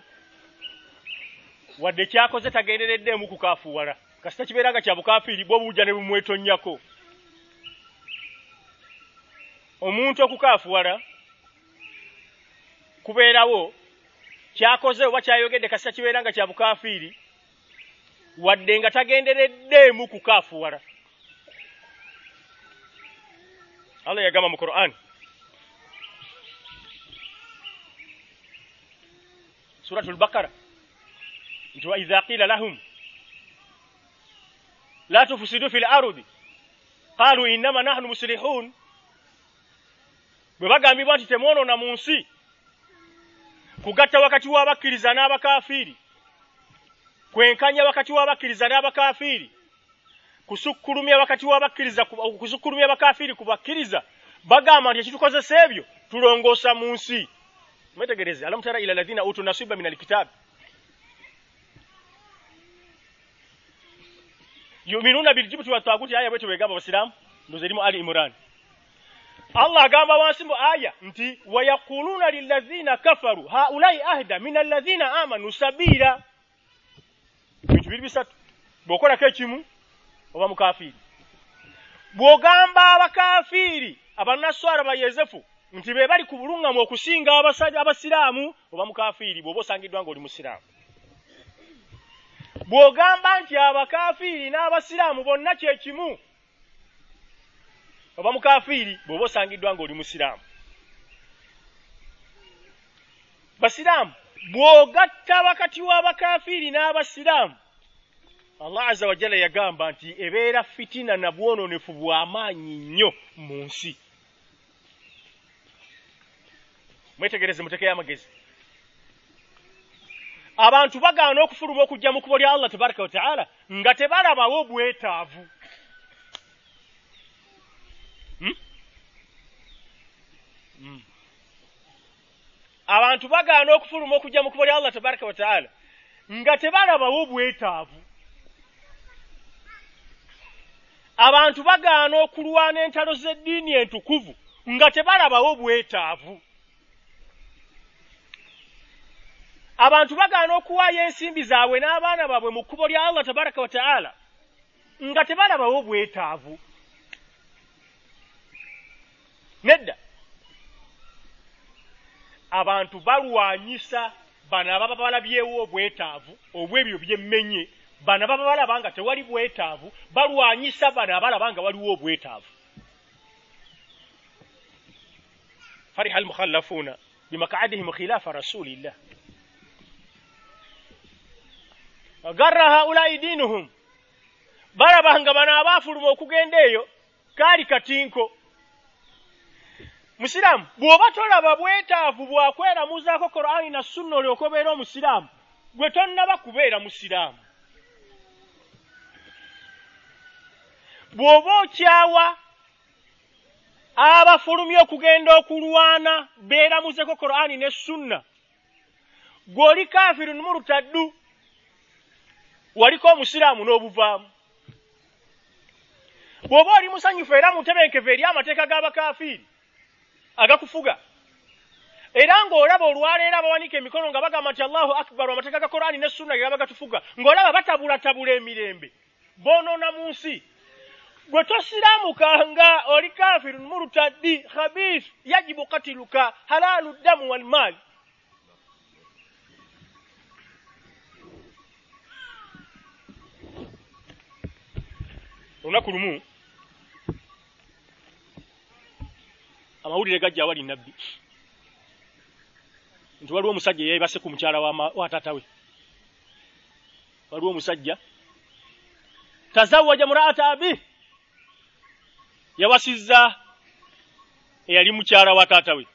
wadde kyakoze tagendereddemu kukafuwala kasita kibeera nga kya bukafiiri bwe buuja ne bumwetonnyako omuntu okukafuwala kubeerawo kyakoze oba kyayogedde kasita kibeera nga kya bukafiiri wadde nga tagendereddemu kukafuwala allah yagamba mu quran. Suratu lbakara nti waidha qila lahum la tufsidu fil ardi qalu inma nahnu muslihun. Bwebagambibwa nti temono na munsi kugatta wakati w'abakkiriza n'abakafiiri kwenkanya wakati w'abakkiriza n'abakafiiri kusukkulumya wakati w'abakkiriza kusukkulumya abakafiiri ku bakkiriza bagamba nti ekitukozesa ebyo tulongoosa mu nsi. Mwetegereze alam tara ila ladhina utu nasiba min alkitabi yuminuna biljibti wataguti aya bwetu begamba abasiramu ndoze erimu ali imran. Allah agamba wansi mu aya nti wayaquluna lilladhina kafaru haulai ahda min alladhina amanu sabira bintu biri bisatu bw'okolako ekimu oba mukafiiri bw'ogamba abakafiiri abanaswara ba yozefu nti be bali ku buluŋŋamu okusinga abasiraamu oba mukafiiri bw'oba osangiddwa ng'oli musiraamu bw'ogamba nti abakafiiri n'abasiraamu bonna kye kimu oba mukafiiri bw'oba osangiddwa ng'oli musiraamu. Basiraamu bw'ogatta wakati w'abakafiiri n'abasiraamu allah aza wajala yagamba nti ebeera fitina na bwononefu bw'amaanyi nnyo mu nsi. Mwetegereze mutekeyo amagezi abantu bagaana okufuluma okujja mu kubo lya allah tabaraka wataala nga tebalabawo bwetaavu hmm? hmm. abantu bagaana okufuluma okujja mu kubo lya allah tabaraka wataala nga tebalabawo bwetaavu abantu bagaana okulwana entalo z'eddiini entukuvu nga tebalabawo bwetaavu abantu bagaana okuwaayo ensimbi zaabwe n'abaana baabwe mu kkubo lya allah tabaraka wataala nga tebalabawo bwetaavu. Nedda. Abantu balwanyisa bano ababa balabyewo obwetaavu obwebyo byemmenye bano ababa balaba nga tewali bwetaavu balwanyisa bano abalaba nga waliwo obwetaavu. Fariha almukhallafuuna bimakadihim khilafa rasulillah garra haulai diinuhum balabanga bano abaafuluma okugenda eyo kaali katinko. Musiraamu bw'oba tolaba bwetaavu bwakweramuzaako korani na sunna olyoka obeera omusiraamu gwe tonnaba kubeera musiraamu. Bw'oba okyawa abafulumya okugenda okulwana beeramuzeko korani ne sunna gw'oli kafirun murutaddu waliko omusiraamu n'obuvaamu. Bw'oba oli musanyufu era mutebenkevu eri amateeka g'abakafiiri agakufuga. Era ng'olaba olwaleero abawanika emikono nga bagamba nti allahu akbaru amateeka ga korani ne sunna ge gaba gatufuga ng'olaba batabulatabula emirembe boonoona mu nsi. Gwe tosiraamukanga oli kafiru murutaddi khabis yajibu katiluka halaalu ddamu walmaali olunaku lumu amawulire gajja awali nabbi nti waliwo omusajja eyeebase ku mukyala wa taata we. Waliwo omusajja tazawaja muraata abi. Yawasizza eyali mukyala wa taata we.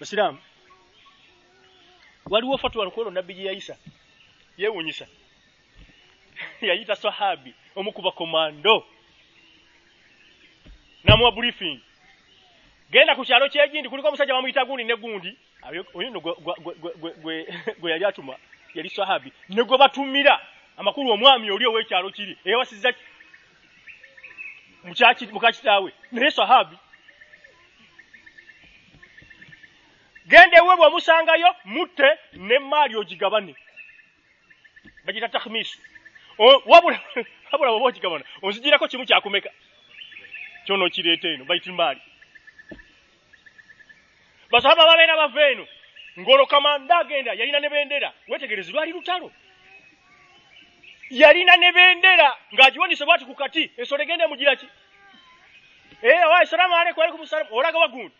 Basiraamu waliwo fatwa lukwero nabbi gye yayisa yeewunyisa yayita sahabi omukuba komando namuwa briefing. Genda ku kyalo kyegindi kuliko omusajja bamuyita gundi ne gundi. Oyino gwe yali atuma yali sahabi ne gwe batumira. Amakulu omwami oli ow'ekyalo kiri eyawasizza mukakitaawe naye sahabi. Genda ewe bw'omusangayo mutte n'emaali ogigabane. Bagita takhmisu wabula wabula bw'oba okigabana onzigirako kimu kyakumeka kyono okireeta eno baiti maali basahaba babeera bava eno ng'olwo kamanda agenda yalina ne bendera wetegereze lwali lutalo. Yalina ne bendera ng'agiwanise bwati ku kati ensolo egenda emugira ki? Ee wa salaamu aleikum aleikum salaamu olaga wagundi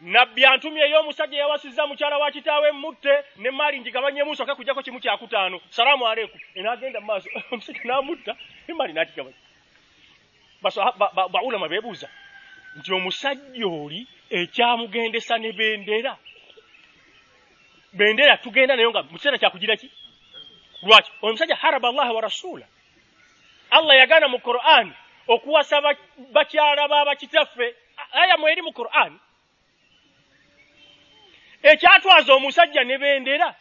nabbi antumye ey'omusajja yawasizza mukyala wa kitaawe mutte ne maali njigabanyemu nsooke kujjako kimu kyakutaano salaamu aleikum enaagenda mu maaso. Omusajja n'amutta emaali n'agigabanya baulama beebuuza nti omusajja oli ekyamugendesa ne bendera? Bendera tugenda nayo nga mu kiseera kyakugira ki? Lwaki? Omusajja haraba allaha wa rasula allah yagaana mu qur'ani okuwasa bakyala babakitaffe aya mweri mu qur'ani ekyatwaza omusajja ne bendera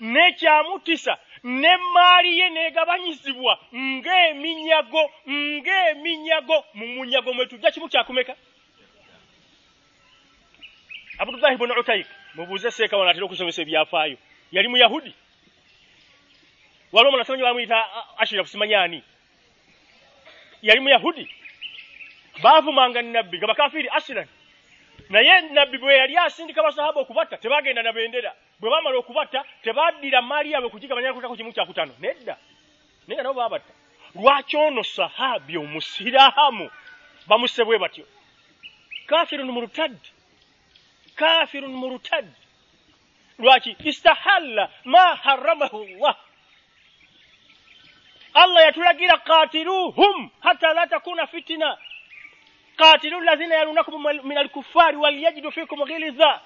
n'ekyamutisa n'emaali ye neegabanyizibwa ng'eminyago ng'eminyago. Mu munyago mwe tujja kimu kyakumeka? Abdullahi bunu utayik mubuuze seeka wano atera okusomesa ebyafaayo. Yali muyahudi? Waliwo omunasamanyi bamuyita ashira kusimanyaani yali muyahudi? Baavumanga nabbi nga bakafiiri asiran naye nabbi bwe yali asindika basahaba okubatta tebagenda na bendera. Bwe bamala okubatta tebaddira maali yaabwe kugigabanya kutako kimu kyakutano nedda. Naye nga nabo babatta. Lwaki ono sahabi omusiraamu? Bamuse bwe batyo. Kafirun murtaddi kafirun murtaddi lwaki? Istahalla ma haramahu llah allah yatulagira qatiluhum hatta la takuna fitina qatilu lazina yalunakum min alkuffari walyajidu fikum ghiliza.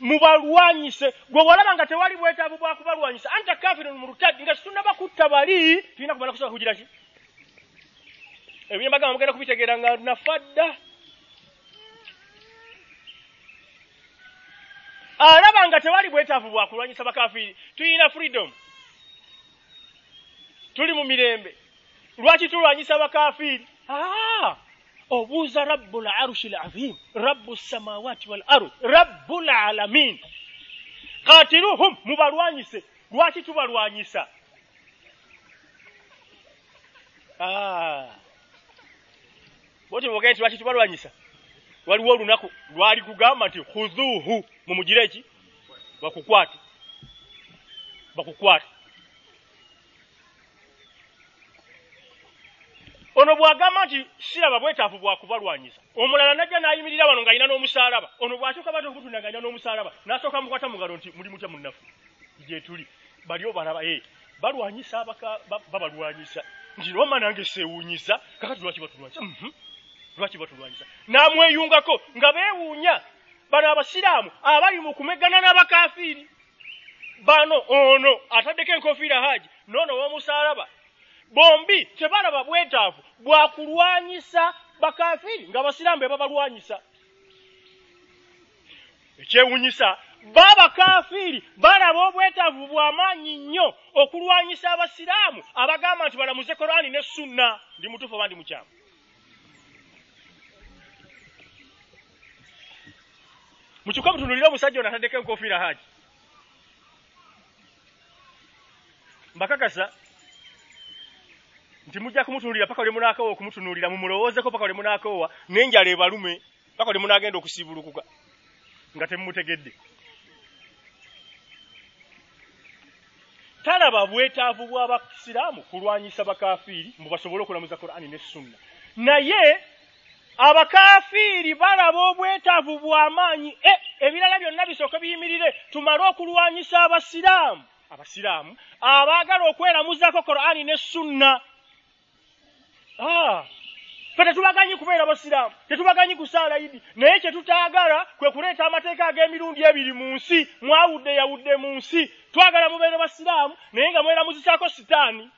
Mubalwanyise. Gwe walaba nga tewali bwetaavu bwakubalwanyisa anta kafirun murtadi nga situnaba kutta bali tulina kumala kusobola kugira ki ebyembagamba mugenda kubitegeera nga nafadda. Alaba nga tewali bwetaavu bwakulwanyisa bakafiri tuyina freedom. Tuli mu mirembe. Lwaki tulwanyisa bakafiri obuuza rabu larushi lazim rabu samawati wal ard rabu lalamin katiruhum mubalwanyise lwaki tubalwanyisa. Ah. boti bogenti lwaki tubalwanyisa? Waliwo olunaku lwali kugamba nti khudhuhu mumugire eki? Bakukwate. Bakukwate ono bw'agamba nti siraba bwetaavu bwakubalwanyisa omulala najja n'ayimirira wano ng'alina n'omusaalaba ono bw'asooka bata okutunda ng'alina n'omusaalaba n'asooka mukwata mugalo nti muli mutya munnaffe gye tuli. Bali obalaba e balwanyisa abaka babalwanyisa nti noma nange seewuunyisa kakati lwaki batulwanyisa mhm. lwaki batulwanyisa n'amweyungako nga beewuunya bano abasiraamu abali mu kumegana n'abakafiiri. Bano ono ataddeko enkofiira haaji noono w'omusaalaba bombi tebalaba bwetaavu bwakulwanyisa bakafiiri ng'abasiraamu be babalwanyisa. Ekyewunyisa babakafiiri balaba obwetaavu bw'amaanyi nnyo okulwanyisa abasiraamu abagamba nti balamuze korani ne sunna ndi mutuufu oba ndi mukyamu? Mukiko mutunulire omusajja ono ataddeko enkofiira haaji mbakakasa nti mujja kumutunulira paka lwe munaakoowa okumutunuulira mumulowoozeko paka lwe munaakoowa n'enjala ebalume paka lwe munaagenda okusiibulukuka nga temumutegedde talaba bwetaavu bw'abasiraamu kulwanyisa bakafiiri mbu basobole okulamuza qur'ani ne sunna. Naye abakafiiri balaba obwetaavu bw'amaanyi e ebirala byonna bisooke biyimirire tumale okulwanyisa abasiraamu abasiraamu abaagala okweramuzaako qur'ani ne sunna Ah. fe tetubaganyi kubeera basiraamu tetubaganyi kusaala idi naye kyetutaagala kwe kuleeta amateeka ag'emirundi ebiri mu nsi mwawudde yawudde mu nsi. Twagala mubeere basiraamu naye nga mweramuzisaako sitaani.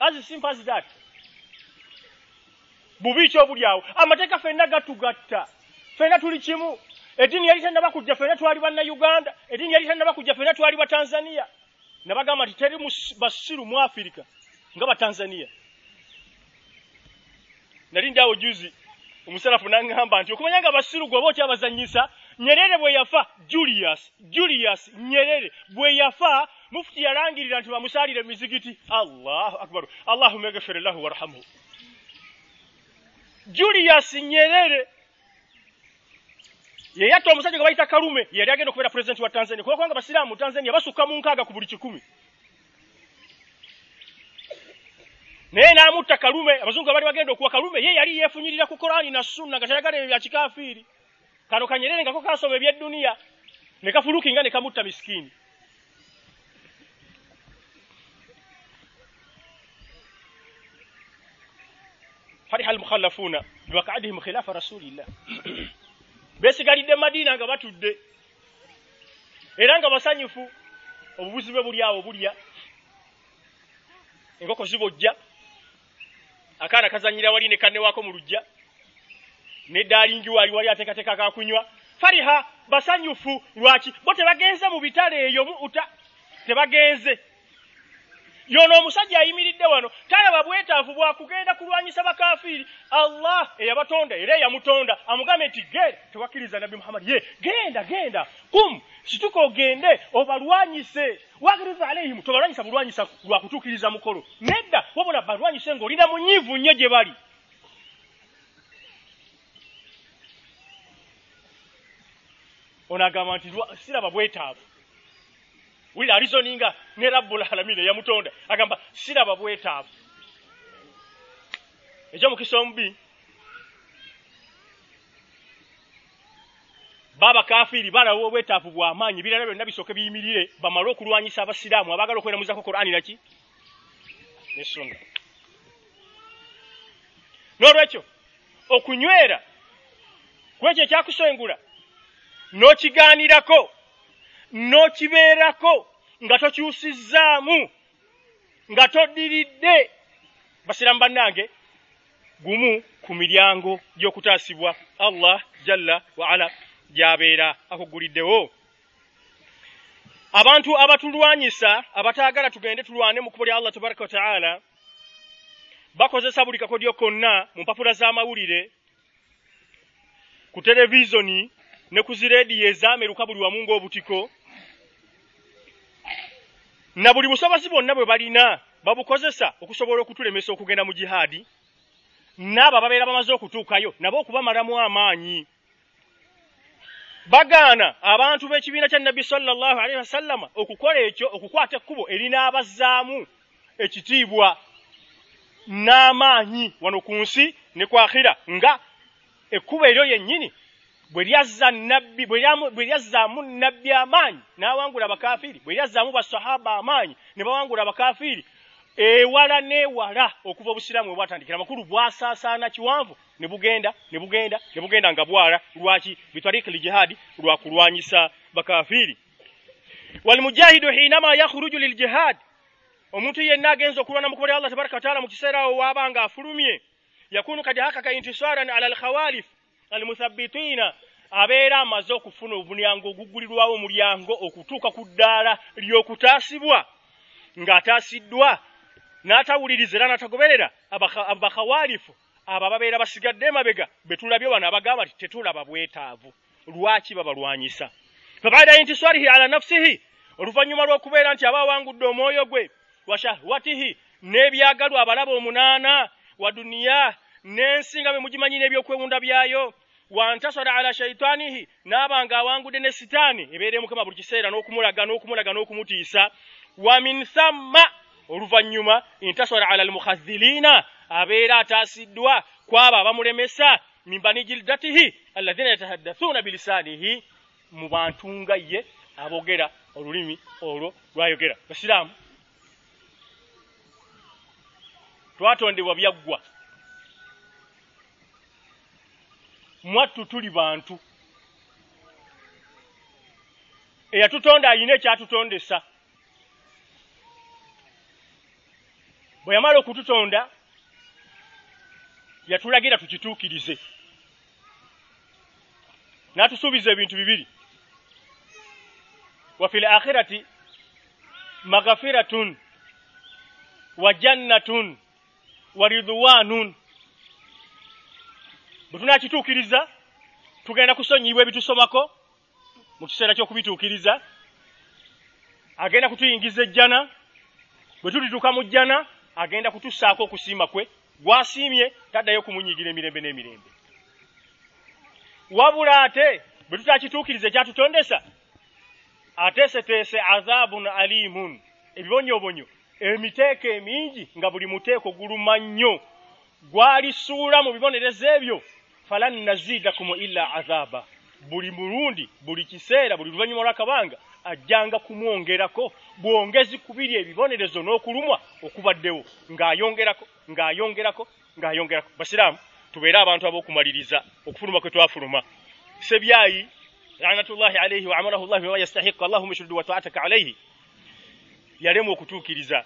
As simple as that. Bubi ki obuli awo. Amateeka fenna gatugatta. Fenna tuli kimu. Eddiini yali tannaba kujja fenna twali bannayuganda. Eddiini yali tannaba kujja fenna twali batanzaniya nabagamba nti teri basiru mu afirika nga batanzaniya nali ndi awo juzi omusalafu n'aŋŋamba nti okumanya nga basiru gwe oba okyabazanyisa nyerere bwe yafa julius julius nyerere bwe yafa mufuti yalangirira nti bamusaalire emizigiti allahu akbaru allahuma egefere lahu warhamuhu julius nyerere yeyatta omusajja gwe bayita kalume yali agenda okubeera pulezidenti wa tanzania. Kuba kubanga basiraamu mu tanzania basukka mu nkaaga ku buli kikumi naye n'amutta kalume abazungu bali bagenda okuwa kalume ye yali yeefunyirira ku korani na sunna nga tayagala ebyo bya kikafiiri kano kanyerere ngako kasoma ebyedduniya ne kafuluki nga ne kamutta misikini fariha almukhallafuuna biwakaadihim khilafa rasulillah beesigalidde madiina nga batudde era nga basanyufu obubuzi bwe buli awo bulya enkoko zibojja akaana kazanyira wali ne kannewaako mu lujja nedaalingi wali wali ateekateeka kakunywa fariha basanyufu lwaki? Bo tebagenze mu bitale eyo uta tebagenze yono omusajja ayimiridde wano talaba bwetaavu bwakugenda kulwanyisa bakafiiri. Allah eyabatonda era eyamutonda amugambe nti genda tewakkiriza nabbi muhammadi ye genda genda kum situka ogende obalwanyise. Wagiriza aleihimu tobalwanyisa bulwanyisa lwakutuukiriza mukolo. Nedda wabula balwanyise ng'olina munyiivu nnyo gye bali. Ono agamba nti siraba bwetaavu wulira alizoninga ne rabbul alamina eyamutonda agamba siraba bwetaavu. Ekyomukisa omubi. Babakafiiri balaba obwetaavu bw'amaanyi birala byonna bisooke biyimirire bamale okulwanyisa abasiraamu abaagala okweramuzako qur'ani naki? Ne sunna n'olwekyo okunywera kwekyo ekyakusengula n'okigaanirako n'okibeerako nga tokyusizzaamu nga toddiridde. Basiramu bannange gumu ku miryango gy'okutaasibwa. Allah jalla wa ala gy'abeera akuguliddewo. Abantu abatulwanyisa abataagala tugende tulwane mu kkubo lya allah tabaraka wa taala bakozesa buli kakodyo konna mu mpapula z'amawulire ku televizoni ne ku zireediyo ezaameruka buli wamu ng'obutiko na buli busobozi bwonna bwe balina babukozesa okusobola okutulemesa okugenda mu jihaadi. N'abo ababeera bamaze okutuukayo nabo okubamalamu amaanyi. Bagaana abantu b'ekibiina kya nabbi sallallahu alaihi wasallama okukola ekyo okukwata ekkubo erinaabazzaamu ekitiibwa. N'amaanyi wano ku nsi ne kwakhira nga ekkubo eryo yennyini bwe lyazza nabbi bwe lyazzaamu nabbi amaanyi n'awangula abakafiiri bwe lyazzaamu basahaba amaanyi ne bawangula abakafiiri ewala n'ewala okuva obusiraamu bwe bwatandikira. Amakulu bwasaasaana kiwanvu ne bugenda ne bugenda ne bugenda nga bwala. Lwaki? Bitariiki lijihadi lwa kulwanyisa bakafiiri walmujahidu hinama yakhruju liljihad omuntu yenna agenza okulwana mu kuba lya allah tabaraka wataala mu kiseera awo waaba nga afulumye yakunu kad hakaka intisaran ala alkhawalif almuthabitiina abeera amaze okufuna obunyango oguggulirwawo omulyango okutuuka ku ddaala ly'okutaasibwa ng'ataasiddwa n'atawuliriza era n'atagoberera abakhawalifu abo ababeera basigadde emabega be tulabye wano abagamba nti tetulaba bwetaavu. Lwaki babalwanyisa? Fabaada intiswarihi ala nafsihi oluvannyuma lw'okubeera nti aba awangudde omwoyo gwe washahwatihi n'ebyagalwa abalaba omunaana wa duniya n'ensi nga bwe mugimanyi n'ebyokwewunda byayo wantasara ala shaitaanihi n'aba nga awangudde ne sitaani ebeere mukama buli kiseera n'okumulaga n'okumulaga n'okumutiisa. Wa min thamma oluvannyuma intasara ala almukhaziliina abeera ataasiddwa kwabo abamulemesa min bani jildatihi alladhina yatahaddathuuna bilisaanihi mu bantu nga ye aboogera olulimi olwo lwayogera. Basiraamu twatondebwa byaggwa mwattu tuli bantu. Eyatutonda ayina ekyatutondesa. Bwe yamala okututonda yatulagira tukituukirize. N'atusuubiza ebintu bibiri. Wa fi lakhirati maghafiratun wa jannatun wa ridwanun bwe tunakituukiriza tugenda kusonyiyibwa ebitusomako mu kiseera ky'okubituukiriza. Agenda kutuyingiza ejjana bwe tulituuka mu jjana agenda kutussaako okusiima kwe. Gwasiimye taddayo kumunyigira emirembe n'emirembe. Wabula ate bwe tutakituukiriza ekyatutondesa ateeseteese azabun alimun ebibonyobonyo emiteeko emingi nga buli muteeko guluma nnyo. Gwalisuula mu bibonerezo ebyo falan nazidakum illa azaba buli mulundi buli kiseera buli luvannyuma lw'akabanga ajjanga kumwongerako bwongezi kubiri ebibonerezo n'okulumwa okubaddewo. Ng'ayongerako ng'ayongerako ng'ayongerako. Basiraamu tubeere abantu ab'okumaliriza okufuluma kwe twafuluma. Sebyayi lanatullahi alaihi wa amalahu llahi bima yastahiqu allahuma ishrudu wa taataka alaihi yalema okutuukiriza.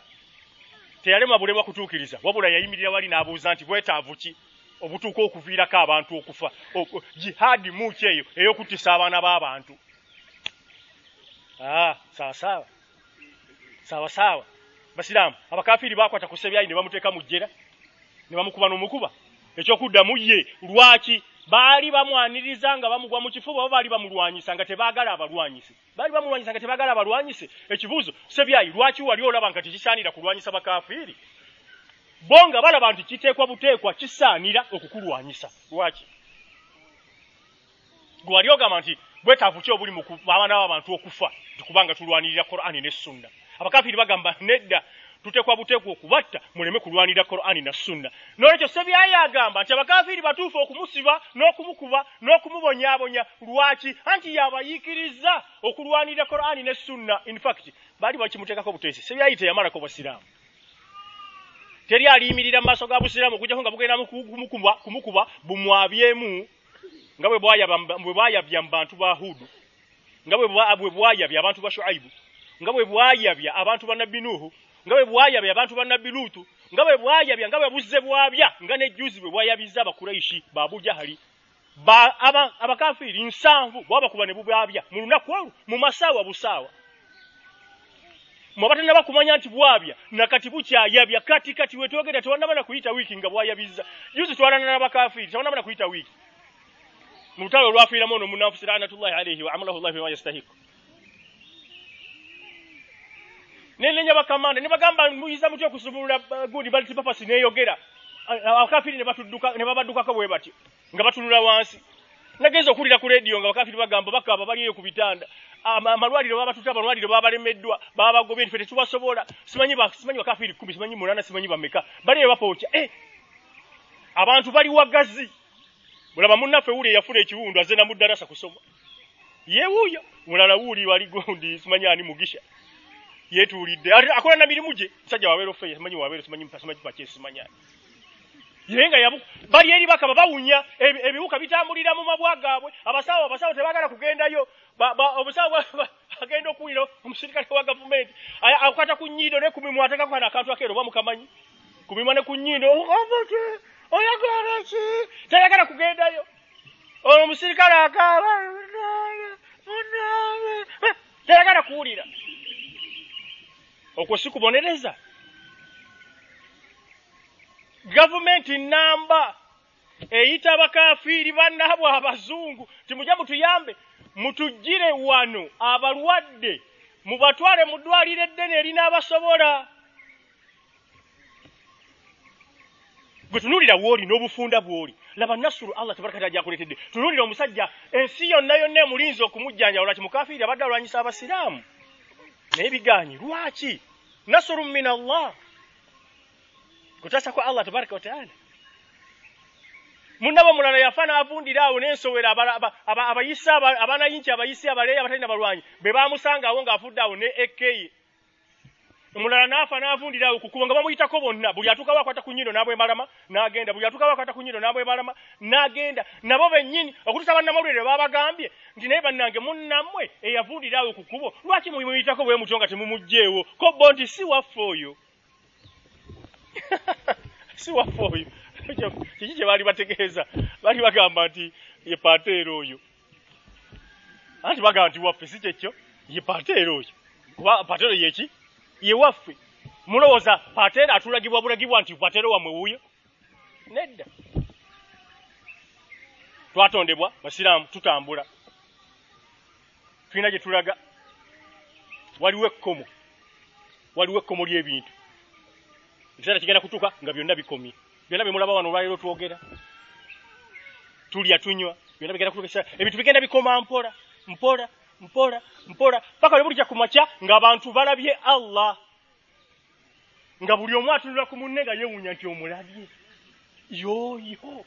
Teyalema bulemwa kutuukiriza wabula yayimirira wali n'abuuza nti bwetaavu ki obutuuka okuviirako abantu okufa jihaadi muki eyo ey'okuttisa abaana b'abantu Ah, sawa. Sawa sawa. Basiramu, abakafiri bakwata kusebyayi ne bamuteeka mu jjera. Ne bamukuba n'omukuba. Ekyokuddamu ye lwaki baali bamwaniriza nga bamugwa mu kifuba oba baali bamulwanyisa nga tebaagala abalwanyise. Baali bamulwanyisa nga tebaagala abalwanyise. Ekibuuzo, sebyayi lwaki wali olaba nga tekisaanira kulwanyisa bakafiri? Bonga balaba nti kiteekwa buteekwa kisaanira okukulwanyisa. Lwaki? Gwali ogamba nti bwetaavu ki obuli mu abaana b'abantu okufa kubanga tulwanirira Qur'ani ne Sunna abakafiri bagamba nedda tutekwa butekwa okubatta muleme kulwanirira Qur'ani na Sunna nolekyo sebyayi agamba nti abakafiri batuufu okumusiba n'okumukuba n'okumubonyaabonya lwaki anti yabayiikiriza okulwanirira Qur'ani ne Sunna in fact baali bakimuteekako buteesi sebyayi teyamalako basiraamu teri aliyimirira mu maaso ga busiraamu okujjako nga bugenda kumukuba bumwabyemu nga bwe bwayabya mu bantu ba hudu nga bwe bwayabya abantu ba shuaibu nga bwe bwayabya abantu ba nabbi nuhu nga bwe bwayabya abantu ba nabbi lutu nga bwe bwayabya nga bwe buzze bwabya nga nejjuzi bwe bwayabiza abakuraishi babujahali abakafiri nsanvu bwabakuba ne bubwabya mu lunaku olwo mu masaawa busaawa mwabatannaba kumanya nti bwabya nakati bukyayabya kati kati wetwogera tewannabana kuyita wiiki nga bwayabiza juzi twalana n'abakafiri tewannabana kuyita wiiki. Mu lutalo olwafiiramu ono munafusi lanatullahi alaihi wa amalahu llahi bima yastahiku nenenya bakamanda ne bagamba muyiza mutya okusubulula uh, good ballot papers neeyogera abakafiri ne batudduka ne babaddukako bwe batyo nga batunula wansi nagenza okuwulira ku rediyo nga bakafiri bagamba bakaba baliyo ku bitanda. Ama- amalwaliro babatuta amalwaliro babalemeddwa babagobye nti fe tetubasobola simanyi ba- simanyi bakafiri kumi simanyi munana simanyi bameka. Baliyo bapookya. Eh, abantu bali wagazi. Mulaba munnaffe wuuli eyafuna ekiwundu aze namuddarasa kusoma yewuuyo mulala wuuli wali gundi simanyi ani mugisha. Yetuulidde ate akola na mirimu gye. Musajja wabeera ofeya simanyi wabeera simanyi simanyi pake simanyi ani ye nga yabu bali eri bakaba bawunya ebi- ebiwuka bitambulira mu mabwa gaabwe. Abasawo abasawo tebaagala kugendayo. Bwa- agenda okuwulira omusirikale wa gavumenti. Akwata ku nnyindo ne ku mimwa ateekako kana akantu akeero oba mukamanyi? Ku mimwa ne ku nnyindo. Oyagala ki? Tayagala kugendayo. Ono omusirikale akaaba tayagala kuwulira. Okwo si kubonereza gavumenti namba eyita abakafiiri bannaabwe abazungu timujja mutuyambe mutugire wano abalwadde mubatwale mu ddwaliro eddene erinaabasobola gwe tunuulira w'oli n'obufunda bw'oli. Laba nasuru allah tabaraka taala gyakuleetedde tunuulira omusajja ensi yonna yonna emulinza okumujjanja lwaki mukafiiri abadde alwanyisa abasiraamu? Naye biganyi lwaki? Nasuru min allah kutasa kwa allah tabaraka wataala munnabo mulala yafa n'avundira awo n'ensowera abala- aba- aba- abayisa aba- abanayinki abayisi abaleeyi abatalina balwanyi be bamusanga awo ng'afudde awo ne ekeye omulala n'afa n'avundira awo kukuba nga bamuyitako bonna buli atuukawo akwata ku nnyindo n'abwemalama n'agenda buli atuukawo akwata ku nnyindo n'abwemalama n'agenda nabo bennyini okutusa bannamawulire babagambye nti naye bannange munnammwe eyavundira awo ku kkubo lwaki mumuyitako bwe mutyo nga temumugjeewo? Ko bo nti si waffe oyo si waffe oyo. Kiki kye baali bategeeza. Baali bagamba nti ye pateera oyo. Anti bagamba nti waffe si kyekyo ye pateera oyo. Kuba pateera yeki ye waffe. Mulowooza pateera atulagibwa bulagibwa nti pateera wammwe wuuyo? Nedda. Twatondebwa basiraamu tutambula. Tulina gye tulaga. Waliwo ekkomo. Waliwo ekkomo ly'ebintu ekiseera kigenda kutuuka nga byonna bikomye byonna bimulaba wano olwaliro twogera. Tulya tunywa. Byonna bigenda kutuuka. Ebintu bigenda bikoma mpola mpola mpola mpola. Paka lwe bulijja ku makya ng'abantu balabye allah. Nga buli omu atunula ku munne nga yeewuunya nti omulabye. Yooyo.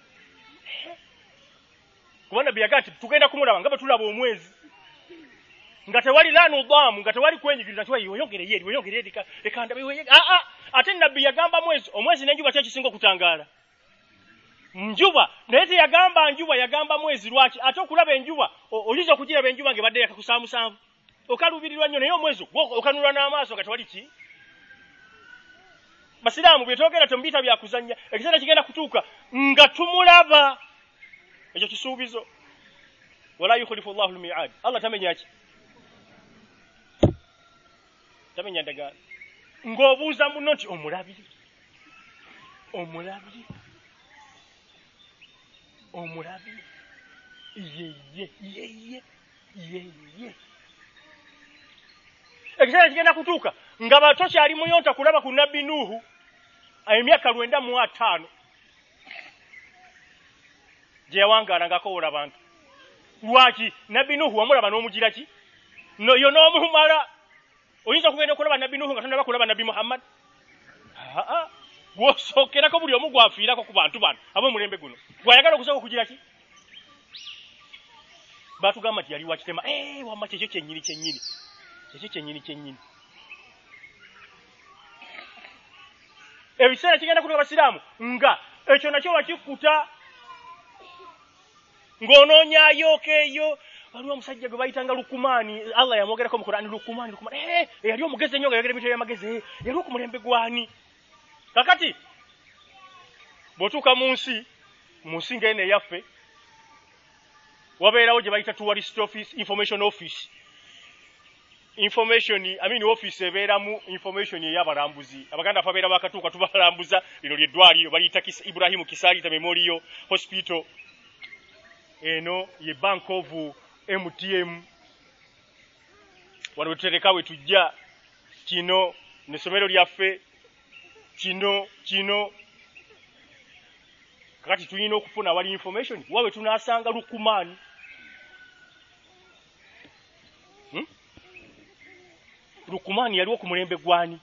Kuba nabbi yagaa nti tugenda kumulaba nga bwe tulaba omwezi nga tewali lanudaamu nga tewali kwenyigiriza nti weyongere yeri weyongere yeri lekandabe aa ate nabbi yagamba mwezi omwezi n'enjuba kyekisinga okutangaala? Njuba naye teyagamba njuba yagamba mwezi lwaki? Ate okulaba enjuba o- oyinza okugiraba enjuba ng'ebadde yakakusa musanvu okaluubirirwa nnyo naye omwezi gwo okanulwa n'amaaso nga tewali ki? Basiraamu byetwogera temubiyita byakuzannya ekiseera kigenda kutuuka nga tumulaba. Ekyo kisuubizo. Wala yukhlifu llahu lmiad allah tamenyaki tamenya ndagaano ng'obuuza muno nti omulabiri omulabiri omulabiri yeye yeye yeye ekiseera kigenda kutuuka nga bato kyali muyonta kulaba ku nabbi nuuhu emyaka lwenda mu ataano gye yawangaala ng'akowola abantu lwaki? Nabbi nuuhu wamulaba n'omugira ki? No yo n'omumala oyinza okugenda okulaba nabbi nuuhu nga tonaba kulaba nabbi muhammad? Aa gwosookerako buli omu gwafiirako ku bantu bano. Ab'omulembe guno. Gwayagala okusooka okugira ki? Batugamba nti yali wakitema "Eh, wamma kyekyo kyennyini kyennyini. Ekyo kyennyini kyennyini. Ebiseera kigenda kutuka basiraamu nga ekyo nakyo wakikuta ng'onoonyayooka eyo waliwo omusajja gwe bayitanga lukumaani allah yamwogerako mu kurani lukumaani lukumaani. Eh, yali omugezi ennyo nga yogera ebintu ebyamagezi eh, yali okumulembe gwani kakati bw'otuuka mu nsi mu nsi ng'eno eyaffe wabeerawo gye bayita tourist office information office. Information I mean office ebeeramu information ey'abalambuzi. Abaganda afe abeera bakatuuka tubalambuza lino lyeddwaliro baliyita ibrahimu kisalita memorial hospital. Eno ye bank of mtm wano wetutereka we tujja kino n'essomero lyaffe kino kino. Kakati tulina okufuna wali information wawe tunasanga lukumaani hmm? lukumaani yaliwo ku mulembe gwani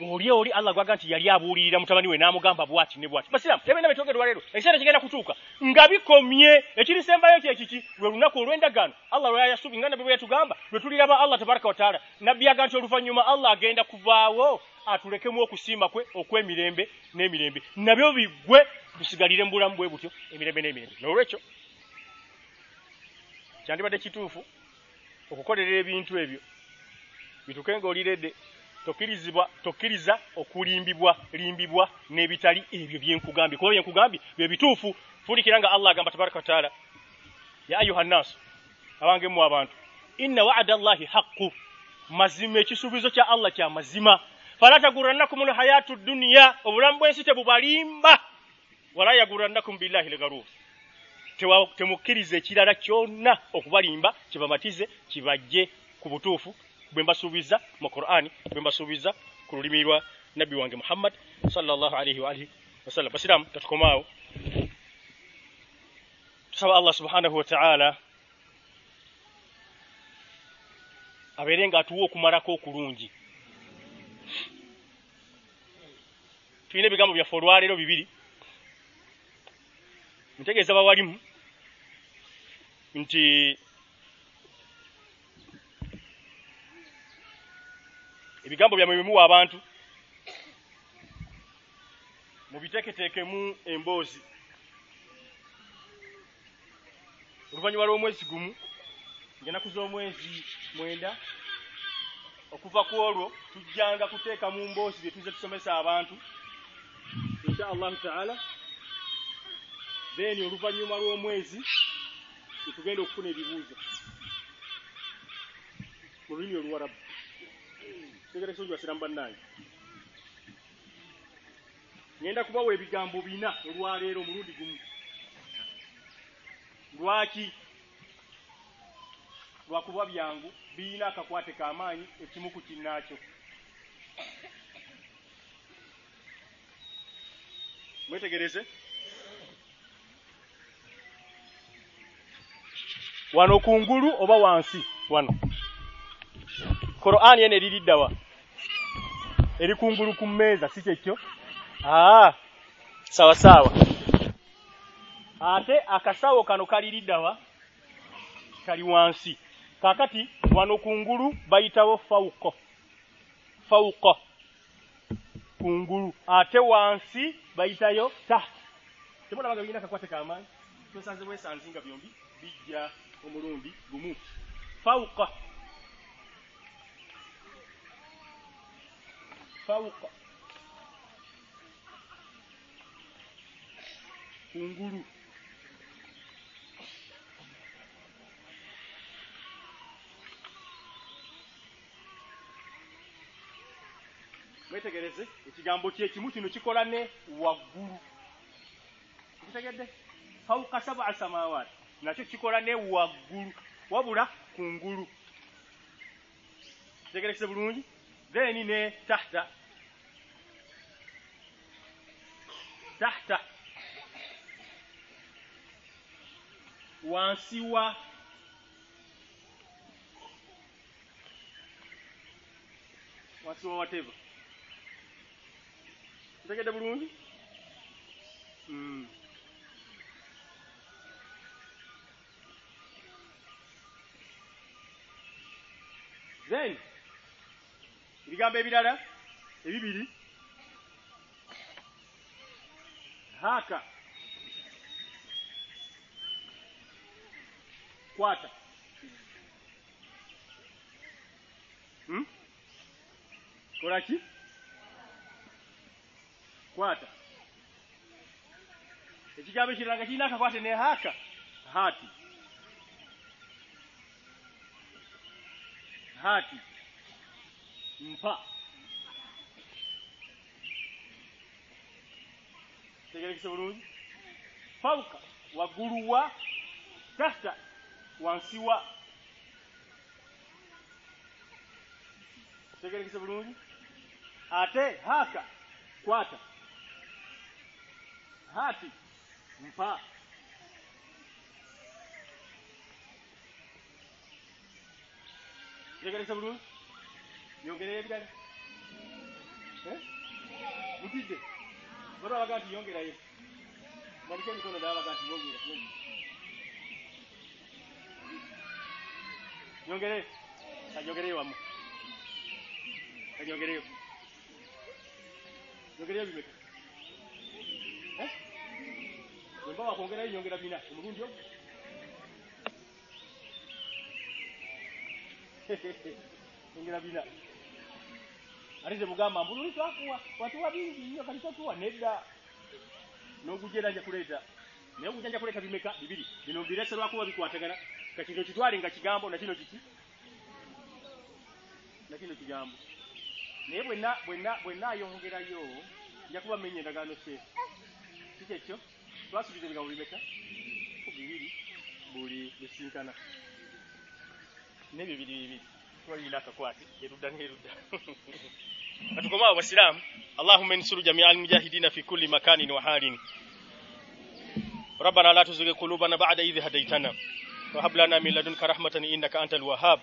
oli oli allah gwaga nti yali abuulirira mutabani we n'amugamba bwati ne bwati. Basiramu ebenda betwogerwa leero ekiseera kigenda kutuuka. Nga bikomye ekirisembayo kyekiki lwe lunaku olw'endagaano allah lweyayasubi nga nabbi bwe yatugamba lwe tuliraba allah tabaraka wataala nabbi yaga nti oluvannyuma allah agenda kuvaawo atulekemu okusiima kwe okw'emirembe n'emirembe. Nabyo biggwe tusigalire mu bulamu bwe butyo emirembe n'emirembe. N'olwekyo kyandibadde kituufu okukolerera ebintu ebyo. Bituke ng'oliredde tokkirizibwa tokkiriza okulimbibwa limbibwa n'ebitali ebyo byenkugambye kuba byenkugambye bye bituufu fuulikira nga allah agamba tabaraka wataala ya ayuha nnaasu abange mu abantu inna wa'ada allahi haqqu. Mazima ekisuubizo kya allah kya mazima. Fala tagurannakum lhayatu duniya obulamu bw'ensi tebubalimba. Wala yagurannakum billahi lgarur temukkiriza ekirala kyonna okubalimba kibamatize kibajje ku butuufu bwe mbasuubiza mu qur'ani bwe mbasuubiza ku lulimi lwa nabbi wange muhammad sallallahu alaihi wa alihi wasallam basiramu tatukomaawo. Tusaba allah subhanahu wa ta'ala abeere nga atuwa okumalako okulungi. Tulina ebigambo byaffe olwaleero bibiri. Ntegeeza bawalimu nti ebigambo byammwe bimuwa abantu mubiteeketeekemu emboozi. Oluvannyuma lw'omwezi gumu ngenda kuza omwezi mwenda okuva ku olwo tujjanga kuteeka mu mboozi bye tuze tusomesa abantu insha allahu taala. Then oluvannyuma lw'omwezi tetugenda okufuna ebibuuzo mu lulimi oluwarabu tegere sonji basiramu bannange. Ngenda kubawa ebigambo bina olwaleero omulundi gumu. Lwaki? Lwakuba byangu birina akakwate k'amaanyi ekimu ku kinnaakyo mwetegereze. Wano kungulu oba wansi? Wano. Qur'an yene liriddawa eri kungulu ku mmeeza si kyekyo? Aa sawa sawa. Ate akasawo kano kaliriddawa kali wansi. Kakati wano kungulu bayitawo fauko fauko kungulu ate wansi bayitayo tahta temunabaga birina akakwate kamaanyi tosanze bwesanzinga byombi bijja omulundi gumu. Fauka fauka kungulu. Mwetegereze ekigambo kyekimu kino kikola ne waggulu. Kitegedde fauka sab'a samawaati nakyo kikola ne waggulu wabula kungulu. Kitegerekese bulungi then ne tahta. Tahta. Wansi wa wansi wa whatever ntegedde bulungi. Mm. then ebigambo ebirala ebibiri. Haka kwata. Hmm? kolaki kwata. Ekigambo ekirala nga kirina akakwate ne haka hati hati mpa. Tegerekese bulungi. Fauka waggulu wa tahta wansi wa tegerekese bulungi. Ate haka kwata. Hati mpa. Tegerekese bulungi yongereyo ebirala mutidde bano abaga nti yongerayo maliko emikono ddala abaga nti yongera yongera. nyongereyo kanyongereyo wamu kanyongereyo nyongereyo bimeka wemba wakwongerayo nyongera bina omulundi ogwo nyongera bina ate temugamba mbululi twakuwa watuwa bingi nnyo kati totuwa nedda. N'ogujera nja kuleeta naye ogujja nja kuleeta bimeka bibiri bino mbirese lwakuba bikwatagana kakino kitwale nga kigambo nakino kiki? Nakino kigambo. Naye bwenna bwenna bwennaayongerayo nja kuba menya endagaano kye kikyekyo twasuubiza ebigambo bimeka bibiri buli bisinkana. Ne bibiri bibiri twalina akakwati erudda n'erudda katukomawo basiraamu allahumma insuru jamia almujahidina fi kulli makanin wa halin. ربنا لا تزغ قلوبنا بعد إذ هديتنا وهب لنا من لدنك رحمة إنك أنت الوهاب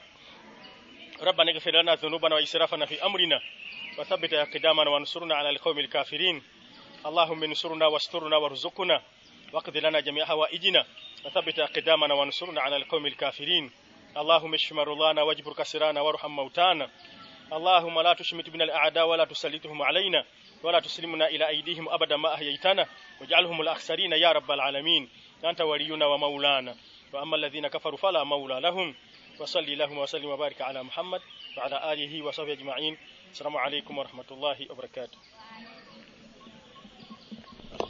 ربنا اغفر لنا ذنوبنا وإسرافنا في أمرنا وثبت أقدامنا وانصرنا على القوم الكافرين اللهم انصرنا واسترنا وارزقنا واقض لنا جميع حوائجنا وثبت أقدامنا وانصرنا على القوم الكافرين اللهم اشف مرضانا واجبر كسرانا وارحم موتانا اللهم لا تشمت بنا الأعداء ولا تسلطهم علينا ولا تسلمنا إلى أيديهم أبدا ما أحييتنا واجعلهم الأخسرين يا رب العالمين. أنت ولينا ومولانا. وأما الذين كفروا فلا مولى لهم. وصل اللهم وسلم وبارك على محمد وعلى آله وصحبه أجمعين. السلام عليكم ورحمة الله وبركاته.